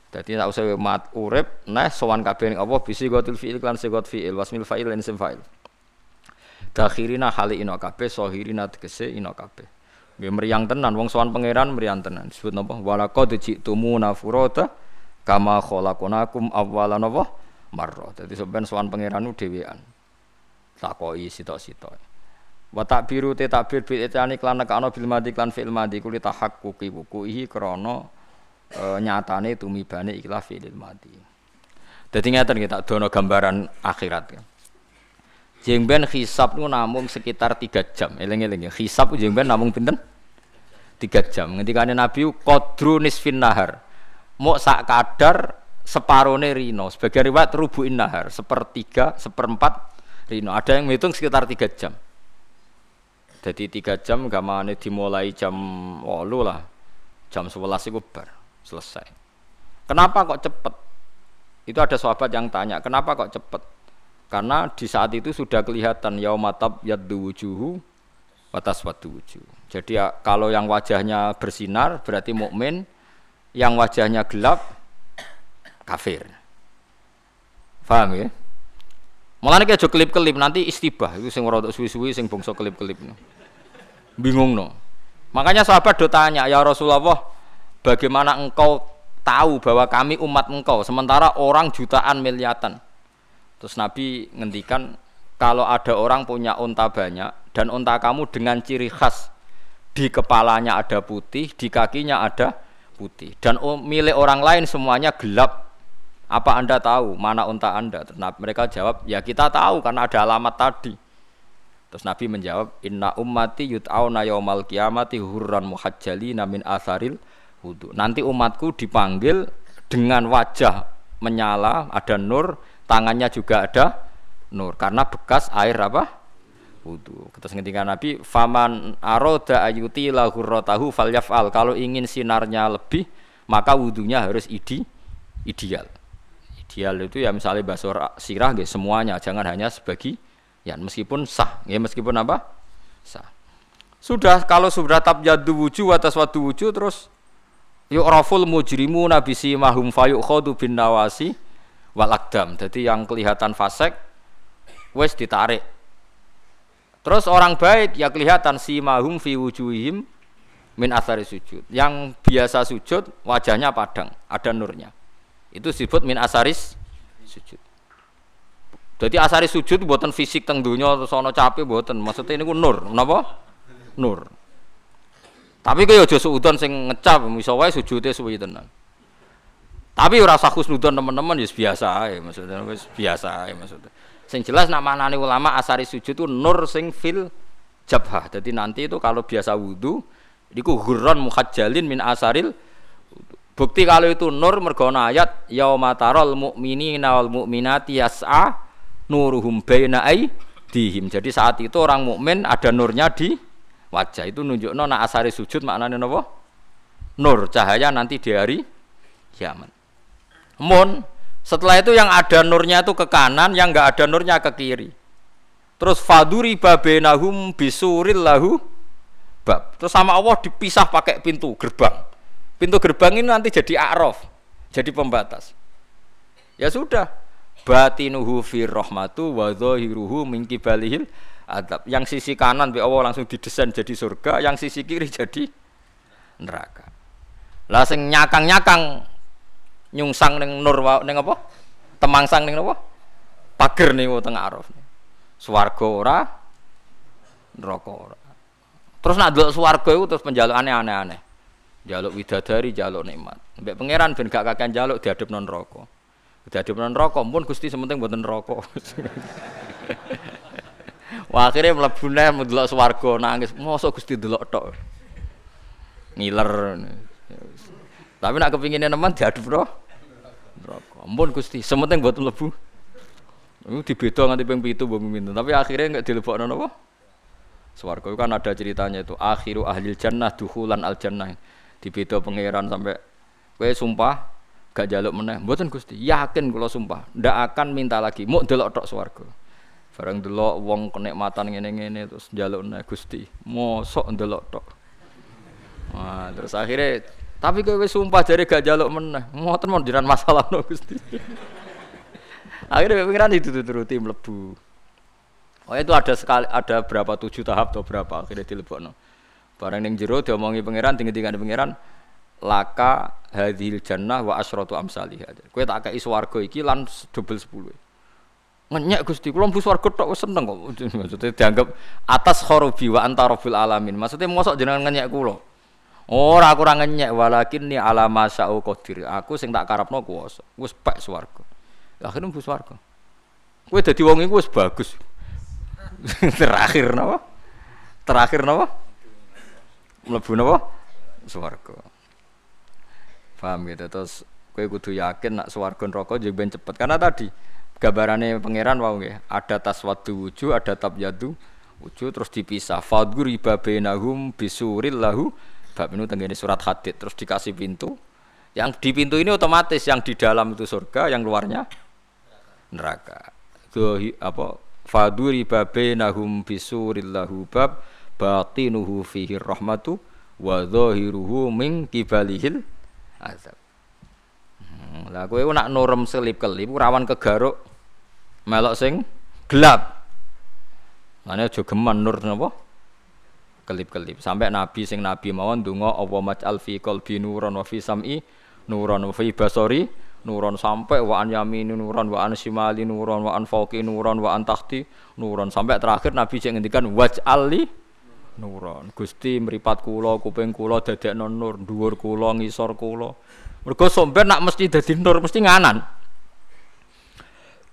Dadi sausé mat urip nah sowan kabeh ing Allah bisi gotul fi'il lan sigot fi'il wasmil fa'il lan isim fa'il. Dakhirina hali ino kabeh sohirina tegese ino kabeh. Nggih mriyang tenan wong sowan pangeran mriyang tenan. Disebut napa? Walaqad ji'tumuna furata kama khalaqnakum awwalan napa? Marra. Dadi sampean sowan pangeran dhewean. Takoki sitok-sitok. Wa takbiru te takbir bil itani klan nekano bil madi klan fil madi kuli tahaqquqi wukuhi krana e, nyatane tumibane ikhlas fil madi. Dadi ngeten kita dono gambaran akhirat ya. Jengben hisab nu namung sekitar 3 jam. Eling-eling ya. Hisab jengben namung pinten? 3 jam. Ngendikane Nabi qadru nisfin nahar. Mok sak kadar separone rino. Sebagai riwayat rubuin nahar, sepertiga, seperempat rino. Ada yang menghitung sekitar 3 jam. Jadi tiga jam gamane dimulai jam walu lah. Jam sebelas itu bar selesai. Kenapa kok cepet? Itu ada sahabat yang tanya, kenapa kok cepat? Karena di saat itu sudah kelihatan yaumatab yaddu wujuhu batas wadu wujuh. Jadi ya, kalau yang wajahnya bersinar berarti mukmin, yang wajahnya gelap kafir. Paham ya? Mulane kayak klip-klip nanti istibah itu sing ora suwi-suwi sing bangsa klip-klip. Bingung no. Makanya sahabat do tanya, "Ya Rasulullah, bagaimana engkau tahu bahwa kami umat engkau sementara orang jutaan miliatan?" Terus Nabi ngendikan kalau ada orang punya unta banyak dan unta kamu dengan ciri khas di kepalanya ada putih, di kakinya ada putih dan milik orang lain semuanya gelap. Apa Anda tahu mana unta Anda? Terus mereka jawab, "Ya kita tahu karena ada alamat tadi." Terus Nabi menjawab, "Inna ummati yut'auna yaumal qiyamati hurran muhajjalina min asaril wudu." Nanti umatku dipanggil dengan wajah menyala, ada nur tangannya juga ada nur karena bekas air apa wudhu. Terus ketika Nabi faman aroda ayuti lahurrotahu falyafal kalau ingin sinarnya lebih maka wudhunya harus idi ideal. Ideal itu ya misalnya basur sirah gitu, semuanya jangan hanya sebagi ya meskipun sah ya meskipun apa sah. Sudah kalau sudah tab jadu wuju atas wadu wuju terus yuk raful mujrimu nabi si mahum fayuk khodu bin nawasi wal akdam. Jadi yang kelihatan fasek wes ditarik. Terus orang baik ya kelihatan si mahum fi wujuhim min asari sujud. Yang biasa sujud wajahnya padang, ada nurnya. Itu disebut min asaris sujud. Jadi asari sujud buatan fisik teng dunia terus capek buatan. Maksudnya ini ku nur, napa? Nur. Tapi kaya aja suudon sing ngecap, iso wae sujude suwi tenan. Tapi ora usah teman-teman ya biasa ae maksudnya wis biasa ae maksudnya. Sing jelas nak manane ulama asari sujud itu nur sing fil jabhah. Jadi nanti itu kalau biasa wudu iku hurron muhajjalin min asaril Bukti kalau itu nur mergona ayat yauma taral mu'minina wal mu'minati yas'a nuruhum baina dihim. Jadi saat itu orang mukmin ada nurnya di wajah. Itu nunjukno nak asari sujud maknanya napa? Nur cahaya nanti di hari kiamat. Mun setelah itu yang ada nurnya itu ke kanan, yang enggak ada nurnya ke kiri. Terus faduri babenahum bisuril lahu bab. Terus sama Allah dipisah pakai pintu gerbang. Pintu gerbang ini nanti jadi araf, jadi pembatas. Ya sudah, batinuhu fi rahmatu wa dhahiruhu min kibalihil adab. Yang sisi kanan bi Allah langsung didesain jadi surga, yang sisi kiri jadi neraka. Lah sing nyakang-nyakang nyungsang neng nur neng apa? Temangsang neng apa? Pager nih tengah araf. Swarga ora, neraka ora. Terus nak delok swarga itu terus penjalukane aneh-aneh. Jaluk widadari, jaluk nikmat. Mbek pangeran ben gak kakean jaluk non neraka. non neraka pun Gusti sementing mboten neraka. Wah akhirnya mlebu neh mendelok swarga nangis. Mosok Gusti delok tok. Ngiler. Tapi nak kepinginnya nemen diadep bro. Neraka. Ampun Gusti, sementing buat lebu. Itu dibeda nganti ping 7 mbok. Tapi akhirnya enggak dilebokno napa? Swarga kan ada ceritanya itu akhiru ahli jannah duhulan al jannah. Dibeda pangeran sampai kowe sumpah gak jaluk meneh. Mboten Gusti, yakin kula sumpah, ndak akan minta lagi. Mau delok tok swarga. Barang delok wong kenikmatan ngene-ngene terus jaluk meneh Gusti. Mosok ndelok tok. Wah, terus akhirnya tapi kowe sumpah jare gak jaluk meneh. Ngoten mon jiran masalah no Gusti. Akhirnya pikiran itu turuti mlebu. Oh itu ada sekali ada berapa tujuh tahap atau berapa akhirnya dilebokno. Barang ning jero diomongi pangeran tinggi-tinggi pangeran laka hadhil jannah wa asyratu amsalih. Kowe tak kei swarga iki lan double 10. Ngenyek Gusti, kula mlebu swarga tok seneng kok. Maksudnya dianggap atas khorobi wa anta alamin. Maksudnya mosok jenengan ngenyek kula. Ora aku ora ngenyek walakin ni ala masa'u qadir. Aku sing tak karepno kuwasa. Wis pek swarga. Akhirnya mlebu swarga. Kowe dadi wong iku wis bagus. Terakhir napa? Terakhir napa? Mlebu napa? Swarga. Paham gitu terus kowe kudu yakin nak swarga neraka yo ben cepet karena tadi gambarannya pangeran wau nggih ada taswadu wuju ada tabyadu wuju terus dipisah fadgur ibabenahum bisuril lahu bab ini tenggene surat hadid terus dikasih pintu Yang di pintu ini otomatis yang di dalam itu surga, yang luarnya neraka. Itu apa? Faduri babainahum bisurillahu bab batinuhu fihi rahmatu wa dhahiruhu min kibalihil azab. Hmm, lah kowe nak nurem selip-kelip rawan kegaruk melok sing gelap. Mane aja geman nur napa? Kelip-kelip. Sampai nabi sing nabi mawon donga apa maj'al fi qalbi nuran wa fi sam'i nuran wa fi basari nuron sampai wa an yamini nuron wa an shimali nuron wa an fauqi nuron wa an tahti nuron sampai terakhir nabi cek ngendikan waj'ali nuron Gusti meripat kula kuping kula dadekno nur dhuwur kula ngisor kula mergo somben nak mesti dadi nur mesti nganan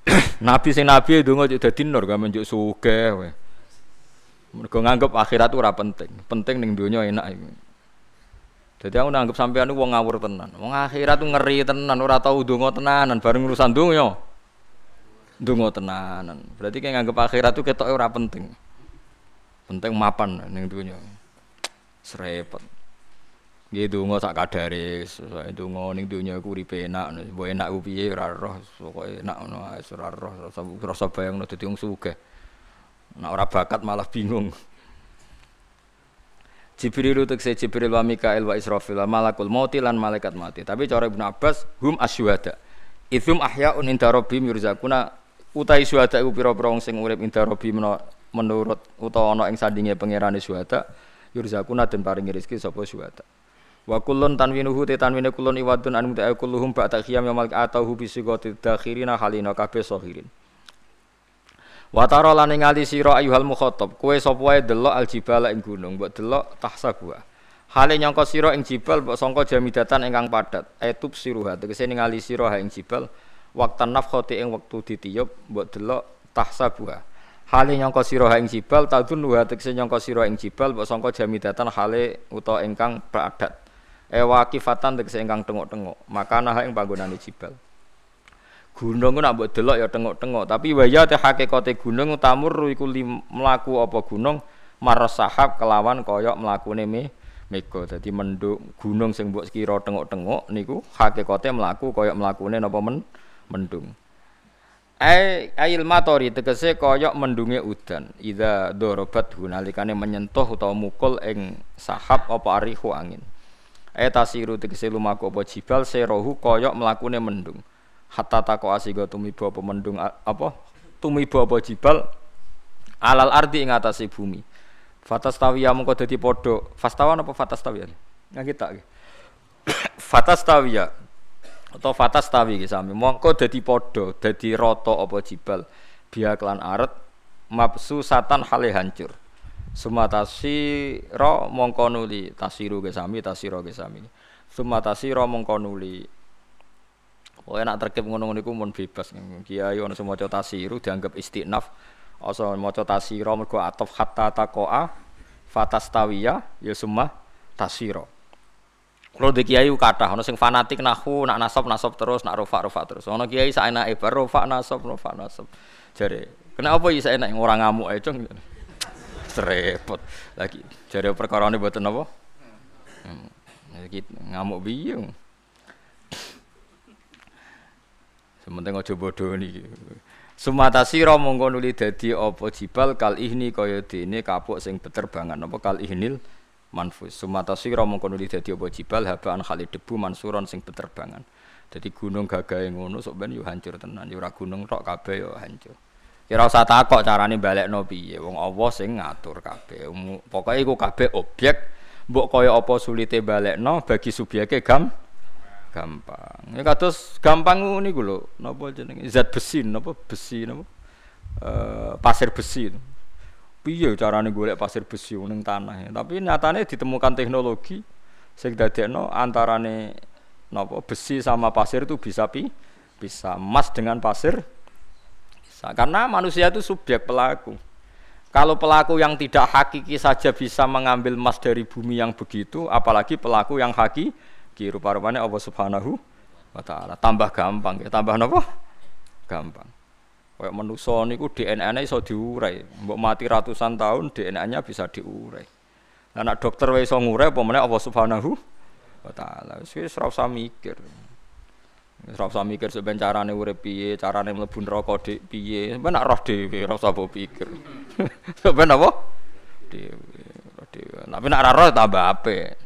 nabi sing nabi ndonga dadi nur gak menjuk sugih kowe Mergo nganggep akhirat ora penting, penting ning donya enak iku. Jadi aku nganggep sampean wong ngawur tenan. Wong akhirat tuh ngeri tenan, ora tau donga tenanan, bareng urusan donya. Donga tenanan. Berarti kayak nganggep akhirat tuh ketoke ora penting. Penting mapan ning donya. Serepet. Nggih donga sak kadare, sak donga ning donya iku uripe enak, mbok enak ku piye ora roh, pokoke enak ae ora roh, rasa bayangno dadi wong sugih. Nah ora bakat malah bingung. Jibril saya Jibril wa Mikail wa Israfil malakul mauti lan malaikat mati. Tapi cara Ibnu Abbas hum asyuhada. Ithum ahyaun inda rabbihim yurzaquna utai syuhada iku pira-pira wong sing urip inda rabbihim menurut utawa ana ing sandinge pangerane syuhada yurzaquna den paringi rezeki sapa syuhada. Wa kullun tanwinuhu te tanwine kullun iwadun an muta'a kulluhum ba'da khiyam yamal atahu bi sigati dakhirina halina kabeh sahirin. Wataro lan ningali sira ayuhal mukhatab, kowe sapa wae delok aljibala ing gunung, mbok delok tahsabuha. Hale nyangka sira ing jibal mbok sangka jamidatan ingkang padat. Etub siruha tegese ningali sira ing jibal waktan nafkhati ing wektu ditiup mbok delok tahsabuha. Hale nyangka sira ing jibal tadun wa tegese nyangka sira ing jibal mbok sangka jamidatan hale uta ingkang padat. Ewa kifatan tegese ingkang tengok-tengok, makana ing panggonane jibal. gunung nak mbok delok ya tengok-tengok tapi waya te hakikate gunung utamur iku mlaku apa gunung maros sahab kelawan kaya mlakune me mega dadi menduk gunung sing mbok kira tengok-tengok niku hakikate mlaku kaya mlakune napa men mendung Ai ail matori tegese kaya mendunge udan. Ida dorobat hunalikane menyentuh utawa mukul ing sahab apa arihu angin. Ai tasiru tegese lumaku apa jibal serohu kaya mlakune mendung. Hatta tako asiga tumiba apa mendung apa? Tumiba apa jibal alal ardi ing atase bumi. Fatastawiya mengko dadi padha. Fastawan apa fatastawiya? Nggak kita fatastawiya atau fatastawi ki sami. Mongko dadi padha dadi rata apa jibal. Biya klan aret mapsu satan hale hancur. Sumatasi ro mongko nuli. Tasiru ke sami. Tasiro ke sami. Sumatasi ro mongko nuli. Oh enak terkep ngono-ngono iku mun bebas. Kiai ono semua maca tasiru dianggap istinaf. Asa maca tasira mergo atof hatta taqoa fatastawiya ya summa tasiro. Kalau di kiai kathah ono sing fanatik nahu, nak nasab nasab terus, nak rofa rofa terus. Ono kiai saenake bar rofa nasab rofa nasab. Jare, kenapa ya saenak orang ngamuk ae cung. Repot lagi. Jare perkara ini buatan apa? Hmm. Ngamuk biyung. Sementing aja bodoh niki. Sumata sira mongko nuli dadi apa jibal kal ihni kaya dene kapuk sing beterbangan apa kal ihnil manfus. Sumata sira mongko nuli dadi apa jibal habaan khalid debu mansuron sing beterbangan. Dadi gunung gagahe ngono sok ben yo hancur tenan. Yo ora gunung tok kabeh yo hancur. Kira usah takok carane balekno piye. Wong Allah sing ngatur kabeh. Pokoke iku kabeh objek mbok kaya apa sulite balekno bagi subyeke gam gampang. Ya kados gampang niku lho, napa jenenge zat besi, napa besi napa? Uh, pasir besi. Piye carane golek pasir besi ning tanah. Ya. Tapi nyatane ditemukan teknologi sing dadekno antarane napa besi sama pasir itu bisa pi bisa emas dengan pasir bisa. Karena manusia itu subjek pelaku. Kalau pelaku yang tidak hakiki saja bisa mengambil emas dari bumi yang begitu, apalagi pelaku yang hakiki Ki rupa-rupane Allah Subhanahu wa taala. Tambah gampang ya, tambah napa? Gampang. Kayak manusa niku DNA-ne iso diurai. Mbok mati ratusan tahun DNA-nya bisa diurai. Nah, dokter wae iso ngurai apa Allah Subhanahu wa taala. Wis ora usah mikir. Wis ora mikir sampeyan carane urip piye, carane mlebu neraka dik piye. Sampeyan roh dhewe, ora usah pikir. Sampeyan apa? Dhewe. Tapi nak roh tambah apik.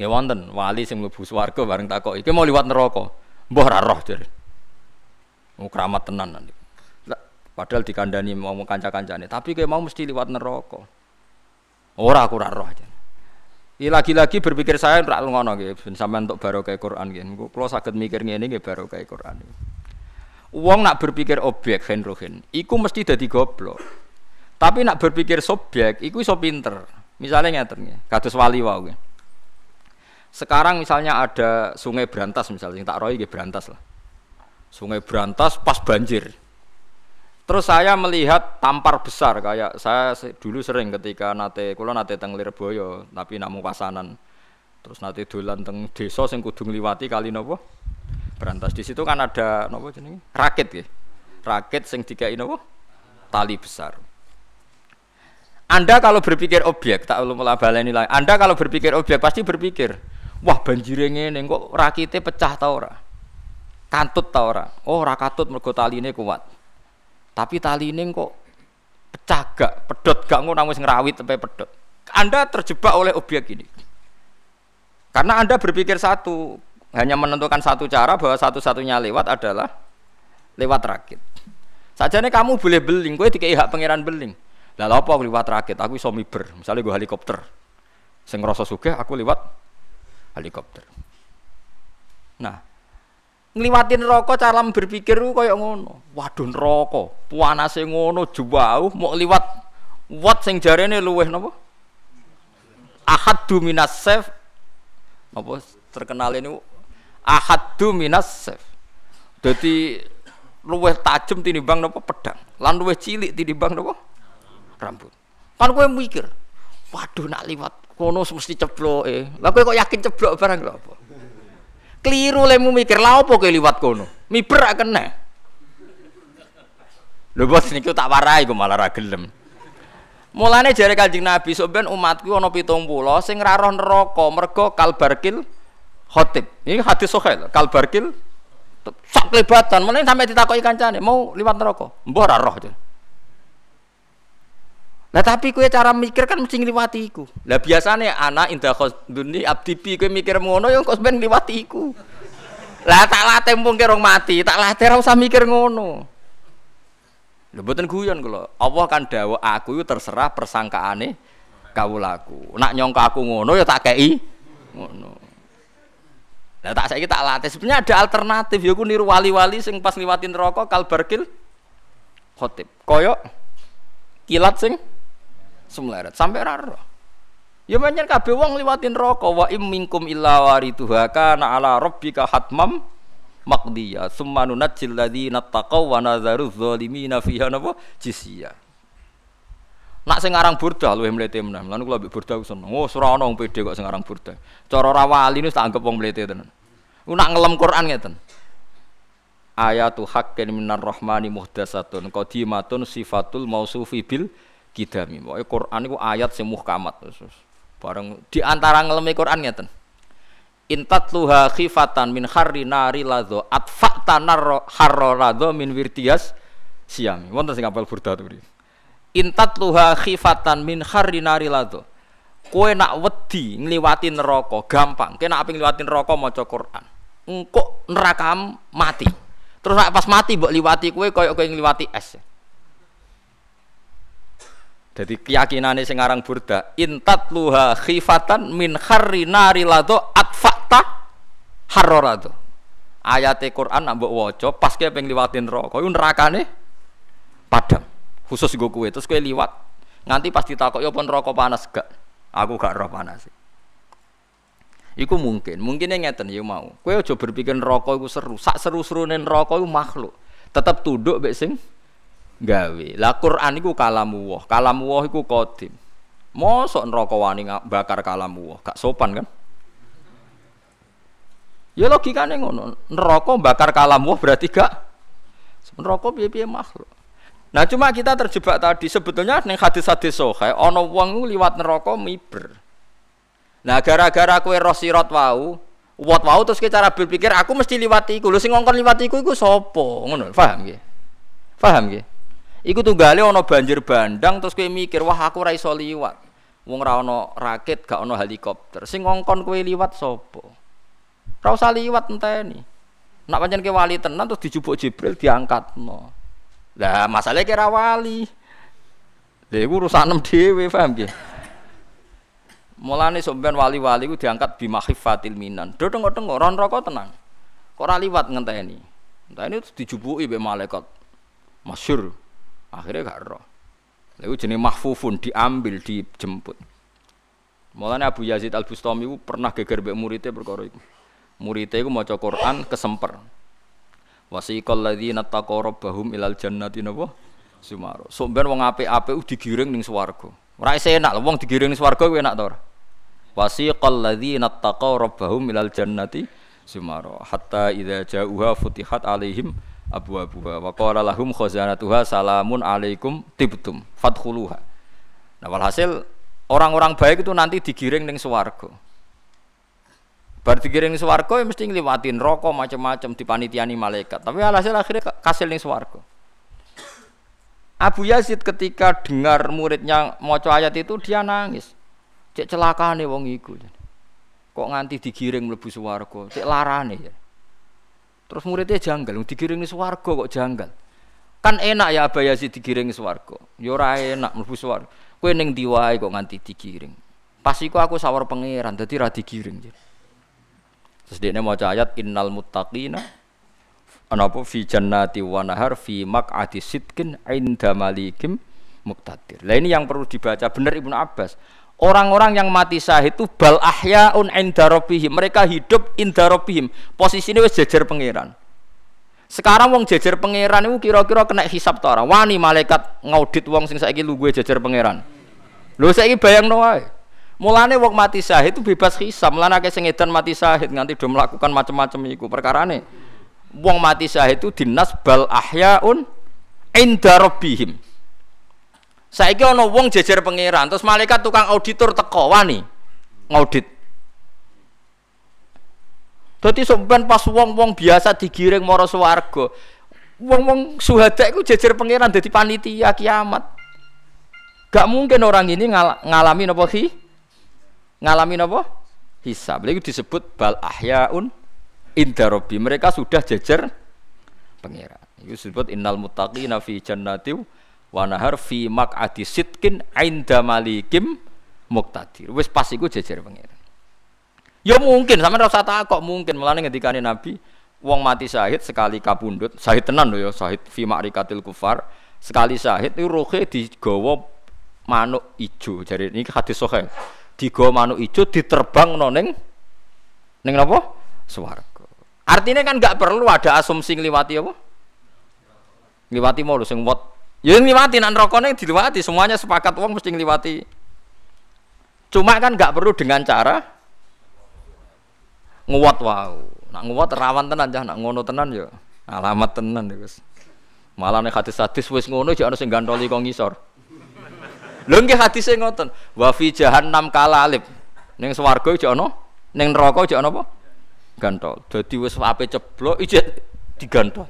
Ya wonten wali sing mlebu swarga bareng takok iki mau liwat neraka. Mbah ora roh jare. Mau keramat tenan nanti. Padahal dikandani mau kanca-kancane, tapi kayak mau mesti liwat neraka. Ora aku roh aja. lagi-lagi berpikir saya ora ngono nggih, sampean untuk barokah Quran nggih. Kula saged mikir ngene nggih barokah Quran. Wong nak berpikir objek rohin, iku mesti dadi goblok. Tapi nak berpikir subjek, iku iso pinter. Misalnya ngeten nggih, kados wali nggih. Sekarang misalnya ada sungai berantas misalnya, tak roy nggih berantas lah. Sungai berantas pas banjir. Terus saya melihat tampar besar kayak saya dulu sering ketika nate kulo nate teng Lirboyo tapi namu pasanan. Terus nate dolan teng desa sing kudu ngliwati kali nopo? Berantas di situ kan ada nopo jenenge? Rakit ya. Rakit sing dikai nopo? Tali besar. Anda kalau berpikir objek, tak perlu baleni lagi. Anda kalau berpikir objek pasti berpikir, wah banjir ngene kok rakite pecah ta ora? Kantut ta ora? Oh, ora katut mergo taline kuat. Tapi tali ini kok pecah gak, pedot gak ngono wis ngerawit sampai pedot. Anda terjebak oleh objek ini. Karena Anda berpikir satu, hanya menentukan satu cara bahwa satu-satunya lewat adalah lewat rakit. Saja nih kamu boleh beling, gue dikai hak pangeran beling. Lalu apa aku lewat rakit? Aku iso miber, misalnya gue helikopter. Sing ngerasa sugih aku lewat helikopter. Nah, ngliwatin rokok cara berpikir ku ngono. Waduh neraka, panase ngono jauh mau liwat wat sing jarene luweh napa? Ahaddu minas saf apa terkenal ini ahaddu minas saf. Dadi luweh tajem tinimbang napa pedang, lan luweh cilik tinimbang napa rambut. Kan kowe mikir, waduh nak liwat kono mesti cebloke. Lah kowe kok yakin ceblok barang lho apa? Keliru lemu mikir lah apa liwat kono. Miber ra kena. Lho bos niku tak warai kok malah ra. Mulane jare Kanjeng Nabi sok ben umatku ana 70 sing ra roh neraka mergo kalbarkil khotib. Ini hadis sahih kalbarkil sak kelebatan. Mulane sampe ditakoki kancane mau liwat neraka. Mbah ra roh. Nah tapi kue cara mikir kan mesti ngliwati iku. Lah biasane anak indah abdi pi kue mikir ngono yang kos ben ngliwati iku. Lah tak latih mumpung rong mati, tak latih ora usah mikir ngono. Lha mboten guyon kula. Allah kan dawuh aku itu terserah persangkaane kawulaku. Nak nyongka aku ngono ya tak kei ngono. Lah tak saiki tak latih. Sebenarnya ada alternatif ya ku niru wali-wali sing pas liwatin rokok kalbarkil khotib. Koyok kilat sing semleret sampai raro. Ya banyak kabeh wong liwatin roko wa im minkum illa warituha kana ala rabbika hatmam maqdiya summa nunajjil ladzina taqaw wa nadzaru dzalimina fiha napa jisya. Nak sing aran burda luwih mlete meneh. Lan kula mbek burda seneng. Oh, ora ana wong pede kok sing aran burda. Cara ora wali tak anggap wong mlete tenan. Ku nak ngelem Quran ngeten. Ayatu haqqin minar rahmani muhdasatun qadimatun sifatul mausufi bil kidami. Pokoke Quran iku ayat sing muhkamat. Bareng di antara ngelemi Quran ngeten. Intat luha khifatan min kharri nari ladho atfa'ta harro ladho min wirtias siami. Wonten sing apal burda tu. Intat luha khifatan min kharri nari ladho. Kowe nak wedi ngliwati neraka gampang. Kowe nak aping ngliwati neraka maca Quran. Engko neraka mati. Terus nak pas mati mbok liwati kowe koyo kowe ngliwati es. Jadi keyakinannya sing aran burda intat luha khifatan min kharri nari lado atfakta harorado. Ayat Quran nak mbok waca pas kowe pengen liwatin neraka, nerakane padam. Khusus gue kue terus kowe liwat nganti pas ditakok ya pun neraka panas gak? Aku gak roh panas. Iku mungkin, mungkin ngeten ya mau. Kowe aja berpikir neraka iku seru. Sak seru-serune neraka iku makhluk. Tetap tunduk mek sing gawe. Lah Quran iku kalamu wah. Kalamu wah iku qadim. Mosok neraka wani bakar kalamu wah, gak sopan kan? Ya logikane ngono. Neraka bakar kalamu wah berarti gak neraka piye-piye makhluk. Nah cuma kita terjebak tadi sebetulnya ning hadis-hadis sahih ana wong liwat neraka miber. Nah gara-gara kue roh sirat wau, wat wau terus kita cara berpikir aku mesti liwati iku. Lho sing ngongkon liwati iku iku sapa? Ngono, paham nggih? Paham nggih? Iku tunggale ana banjir bandang terus kowe mikir, wah aku ora iso liwat. Wong ora ana rakit, gak ana helikopter. Sing ngongkon liwat sapa? Ora usah liwat enteni. Nak pancen ke wali tenan terus dijupuk Jibril diangkatno. Lah masalahnya kira wali. Lha iku urusan dhewe, paham nggih? Mulane sampean wali-wali ku diangkat bi makhifatil minan. Do tengok-tengok ron rokok tenang. Kok ora liwat ngenteni. Ngenteni dijupuki mbek malaikat. Masyur. Akhirnya gak roh. Lalu jenis mahfufun diambil dijemput. Mulane Abu Yazid Al Bustami itu pernah geger mbek muridnya perkara itu. Muridnya itu maca Quran kesemper. Wasiqal ladzina taqaw rabbahum ilal jannati napa? Sumaro. Sampeyan wong apik-apik digiring ning swarga. Ora enak lho wong digiring ning swarga kuwi enak ta ora? Wasiqal ladzina taqaw rabbahum ilal jannati sumara hatta idza ja'uha futihat alaihim abwabuha wa qala lahum khazanatuha salamun alaikum tibtum fadkhuluha. Nah walhasil orang-orang baik itu nanti digiring ning swarga. Bar digiring ning swarga ya mesti ngliwatin rokok macam-macam dipanitiani malaikat. Tapi alhasil akhirnya kasil ning swarga. Abu Yazid ketika dengar muridnya maca ayat itu dia nangis. Cek celakane wong iku. Kok nganti digiring mlebu swarga, cek larane ya. Terus muridnya janggal, digiring di swarga kok janggal. Kan enak ya Abu Yazid digiring di swarga. Ya enak mlebu swarga. Kowe ning diwae kok nganti digiring. Pas iku aku sawar pangeran dadi ra digiring. Terus dia maca ayat innal muttaqina anapa fi jannati wa nahar fi maq'adi sidkin inda malikim. Lah ini yang perlu dibaca bener Ibnu Abbas. Orang-orang yang mati syahid itu bal ahyaun inda. Mereka hidup inda rabbihim. Posisinya wis jejer pangeran. Sekarang wong jejer pangeran itu kira-kira kena hisap ta ora? Wani malaikat ngaudit wong sing saiki lu gue jejer pangeran. Lho saiki bayangno wae. Mulane wong mati syahid itu bebas hisap. Mulane akeh sing edan mati syahid nganti do melakukan macam-macam iku. Perkarane wong mati syahid itu dinas bal ahyaun inda. Saiki ana wong jejer pangeran, terus malaikat tukang auditor teko wani ngaudit. Dadi sampean pas wong-wong biasa digiring mara swarga. Wong-wong suhada iku jejer pangeran dadi panitia kiamat. Gak mungkin orang ini ngal ngalami napa hi? Ngalami napa? Hisab. Lha disebut bal ahyaun inda Mereka sudah jejer pangeran. Itu disebut innal muttaqina fi jannatin wa nahar fi maq'adi sidkin inda malikim muqtadir. Wis pas iku jejer pangeran. Ya mungkin sama rasa kok mungkin melane ngendikane Nabi wong mati syahid sekali kapundut, syahid tenan lho ya, syahid fi ma'rikatil kufar. Sekali syahid itu rohe digawa manuk ijo. Jadi ini hadis sahih. Digawa manuk ijo diterbang ning ning napa? Swarga. Artinya kan nggak perlu ada asumsi ngliwati apa? Ngliwati mau sing wat Ya ngliwati nak rokoknya diliwati, semuanya sepakat wong mesti ngliwati. Cuma kan nggak perlu dengan cara nguat wow. Nak nguat rawan tenan jah, nak ngono tenan ya alamat tenan ya Gus. Malah nek hadis-hadis wis ngono jek ana sing gantoli kok ngisor. Lho nggih hadise ngoten. Wa fi jahannam kalalib. Ning swarga jek ana, ning neraka jek ana apa? Gantol. Dadi wis ape ceblok ijek digantol.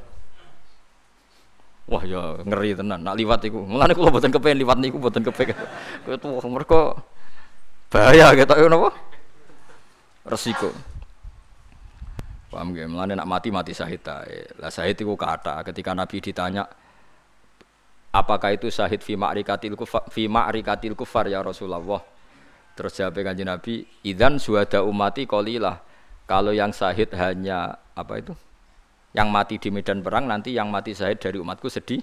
Wah ya ngeri tenan nak liwat iku. Mulane kula mboten kepengin liwat niku mboten kepengin. Kuwi mereka bahaya ketok napa? Resiko. Paham gak? Mulane nak mati mati syahid ae. Lah syahid iku kata ketika Nabi ditanya apakah itu syahid fi ma'rikatil kufar fi ma'rikatil kufar ya Rasulullah. Terus jawab kanjeng Nabi, "Idzan suhada umati qalilah." Kalau yang syahid hanya apa itu? Yang mati di medan perang nanti yang mati syahid dari umatku sedih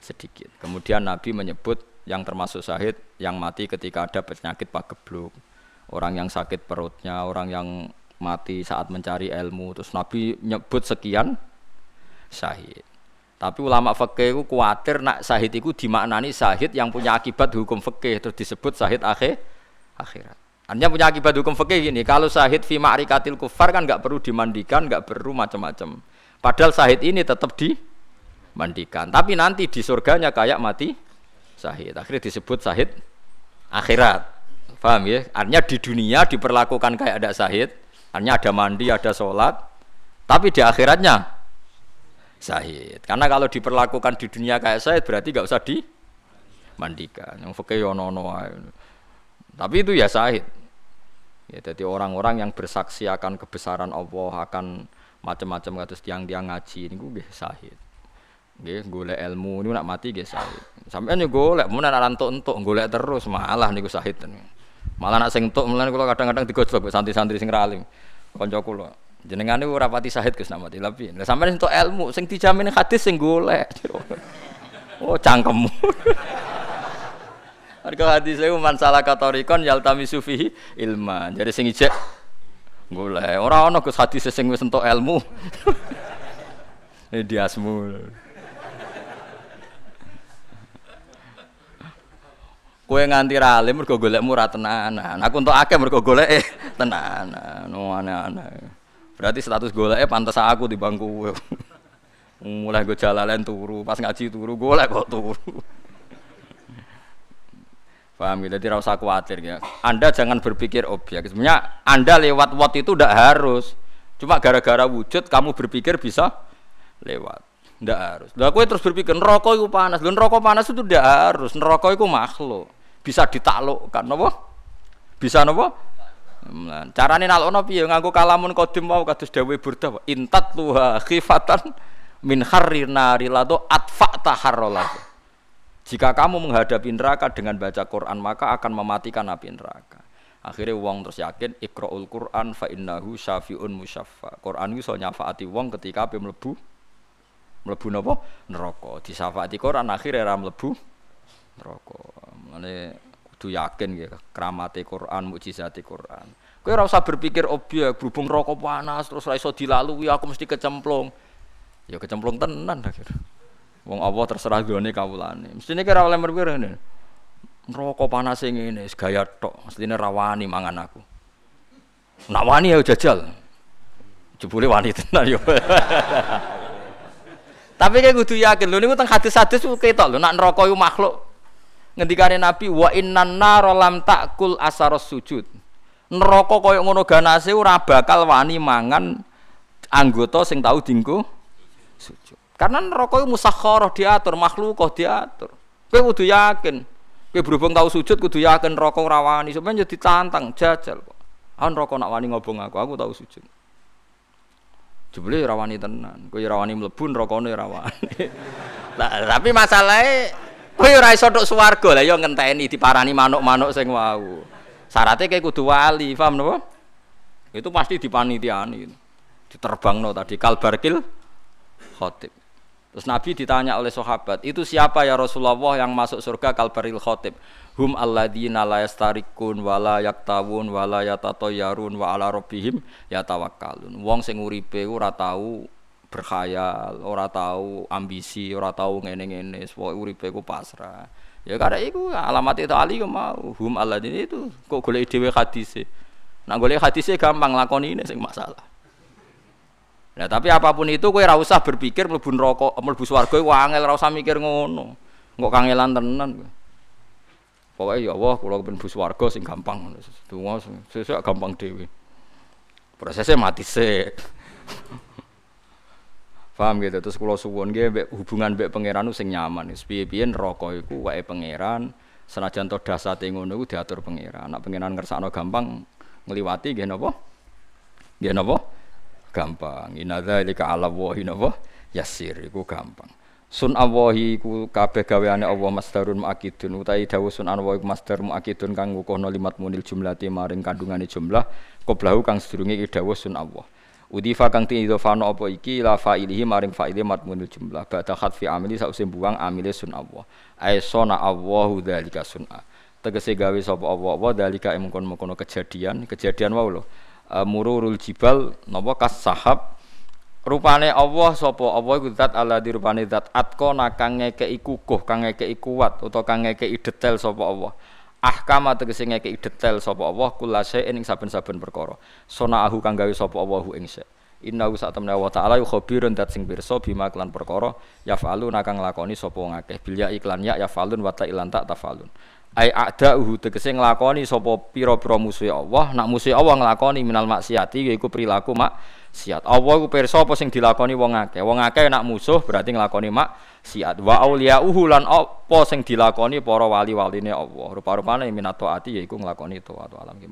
sedikit. Kemudian Nabi menyebut yang termasuk syahid yang mati ketika ada penyakit pagebluk, orang yang sakit perutnya, orang yang mati saat mencari ilmu. Terus Nabi menyebut sekian syahid. Tapi ulama fikih itu khawatir nak syahid itu dimaknani syahid yang punya akibat hukum fikih terus disebut syahid akhir akhirat. Hanya punya akibat hukum fikih gini, kalau syahid fi ma'rikatil kufar kan nggak perlu dimandikan, nggak perlu macam-macam. Padahal sahid ini tetap dimandikan. Tapi nanti di surganya kayak mati sahid. Akhirnya disebut sahid akhirat. Paham ya? Artinya di dunia diperlakukan kayak ada sahid, artinya ada mandi, ada sholat, tapi di akhiratnya sahid. Karena kalau diperlakukan di dunia kayak sahid berarti gak usah dimandikan. Yang fakih yono Tapi itu ya sahid. Ya, jadi orang-orang yang bersaksi akan kebesaran Allah, akan macam-macam kados tiang-tiang ngaji ini gue sahid. Nggih, golek ilmu niku nak mati nggih sahid. Sampeyan yo golek mun ana entuk-entuk golek terus malah niku sahid. Malah nak sing entuk mulane kula kadang-kadang digojlok santri-santri sing ralim. Kanca kula. Jenengan niku ora pati sahid Gus nak mati tapi. Lah sampeyan entuk ilmu sing dijamin hadis sing golek. Oh, cangkemmu. Harga hadis itu mansalah katorikon yaltami sufihi ilma. Jadi sing ijek golek. Ora ana Gus hadis sing wis entuk ilmu. Diasmu. Kue nganti ralim mergo golekmu ora tenanan. Aku untuk akeh mergo golek tenanan. No aneh-aneh. Berarti status golek pantas aku di bangku. Mulai gue jalan turu, pas ngaji turu golek kok turu. Paham ya? Jadi rasa khawatir ya. Anda jangan berpikir objek. Sebenarnya Anda lewat wat itu tidak harus. Cuma gara-gara wujud kamu berpikir bisa lewat. Tidak harus. Lah kowe terus berpikir neraka itu panas. Lho neraka panas itu tidak harus. Neraka itu makhluk. Bisa ditaklukkan napa? Bisa napa? Nah, carane nalokno piye nganggo kalamun qadim wau kados dawuh Burda intat tuha khifatan min harri nari atfa taharrolahu jika kamu menghadapi neraka dengan baca Quran maka akan mematikan api neraka. Akhirnya wong terus yakin ikra'ul Quran fa innahu syafi'un musyaffa. Quran itu so nyafaati wong ketika api melebu melebu napa? Neraka. Disafaati Quran akhirnya ra mlebu neraka. Mulane kudu yakin ya keramate Quran, mukjizate Quran. Kowe ora usah berpikir objek berhubung rokok panas terus ra iso dilalui aku mesti kecemplung. Ya kecemplung tenan akhirnya. Wong Allah terserah gone kawulane. Mestine kira oleh merwir ngene. Neraka panas ngene gaya tok, mestine rawani mangan aku. Nak wani ya jajal. Jebule wani tenan yo. Tapi kayak kudu yakin lho niku teng hadis-hadis ketok lho nak neraka iku makhluk. Ngendikane Nabi wa innan nar lam takul asaros sujud. Neraka koyo ngono ganase ora bakal wani mangan anggota sing tau dinggo sujud. Karena neraka itu musakharah diatur, makhluk diatur. Kowe kudu yakin. Kowe berhubung tahu sujud kudu yakin neraka ora wani, sampeyan tantang jajal kok. Ah neraka nak wani ngobong aku, aku tahu sujud. Jebule ora wani tenan. Kowe ora wani mlebu nerakane ora wani. Tapi masalahe kowe ora iso tok swarga lah ya ngenteni diparani manuk-manuk sing wau. Syaratnya kayak kudu wali, paham napa? Itu pasti dipanitiani. Diterbangno tadi kalbarkil khotib. Terus Nabi ditanya oleh sahabat, itu siapa ya Rasulullah yang masuk surga kalbaril khotib? Hum alladzina la yastarikun wa la yaktawun wa la yatatayyarun wa ala rabbihim yatawakkalun. Wong sing uripe ora tau berkhayal, ora tau ambisi, ora tau ngene-ngene, pokoke uripe ku pasrah. Ya karena itu alamat itu ali mau hum alladzina itu kok golek dhewe hadise. Nah golek hadise gampang lakoni ini sing masalah. Nah, tapi apa pun itu kowe ora usah berpikir mlebu neraka, mlebu swarga iku angel ora usah mikir ngono. Engko kangelan tenan kowe. Pokoke ya Allah kula mlebu swarga sing gampang ngono. Donga sesuk gampang dhewe. Prosesnya mati sik. Paham gitu terus kula suwun nggih hubungan mbek pangeran sing nyaman. Piye-piye neraka iku wae pangeran senajan to dasate ngono iku diatur pangeran. Nek pangeran ngersakno gampang ngliwati nggih napa? Nggih napa? Gampang. Inna dzalika 'ala Allahi napa? Yasir iku gampang. Sun Allahi ku kabeh gaweane Allah masdarun muakidun utawi dawuh sun Allah iku masdar muakidun kang ngukuhno limat munil jumlati maring kandungane jumlah qoblahu kang sedurunge dawuh sun Allah. Udifa kang tiidhofano apa iki la fa'ilihi maring fa'ili matmunil jumlah ba'da khatfi amili sause buang amile sun Allah. Aisona Allahu dzalika sun'a. Tegese gawe sapa Allah apa dzalika mengkon-mengkono kejadian, kejadian wae lho uh, mururul jibal napa kas sahab? Rupane Allah sapa Allah iku zat Allah di rupane zat atqana kang ngekeki kukuh kang ngekeki kuat utawa kang ngekeki detail sapa Allah. Ahkama tegese ngekeki detail sapa Allah kullase ing saben-saben perkara. Sonaahu kang gawe sapa Allahu ing Inna sak temne wa ta'ala yu khabirun dat sing pirsa bima klan perkara yafalu nakang nglakoni sapa wong akeh. Bil ya iklan ya yafalun wa ta ilan tak tafalun ai a'da'uhu tegese nglakoni sapa pira-pira musuhe Allah. Nak musuhe Allah nglakoni minal maksiati yaiku perilaku maksiat. Allah ku pirsa apa sing dilakoni wong akeh? Wong akeh nak musuh berarti nglakoni maksiat. Wa auliyauhu lan apa sing dilakoni para wali-waline Allah. Rupa-rupane minato ati yaiku nglakoni taat alam ki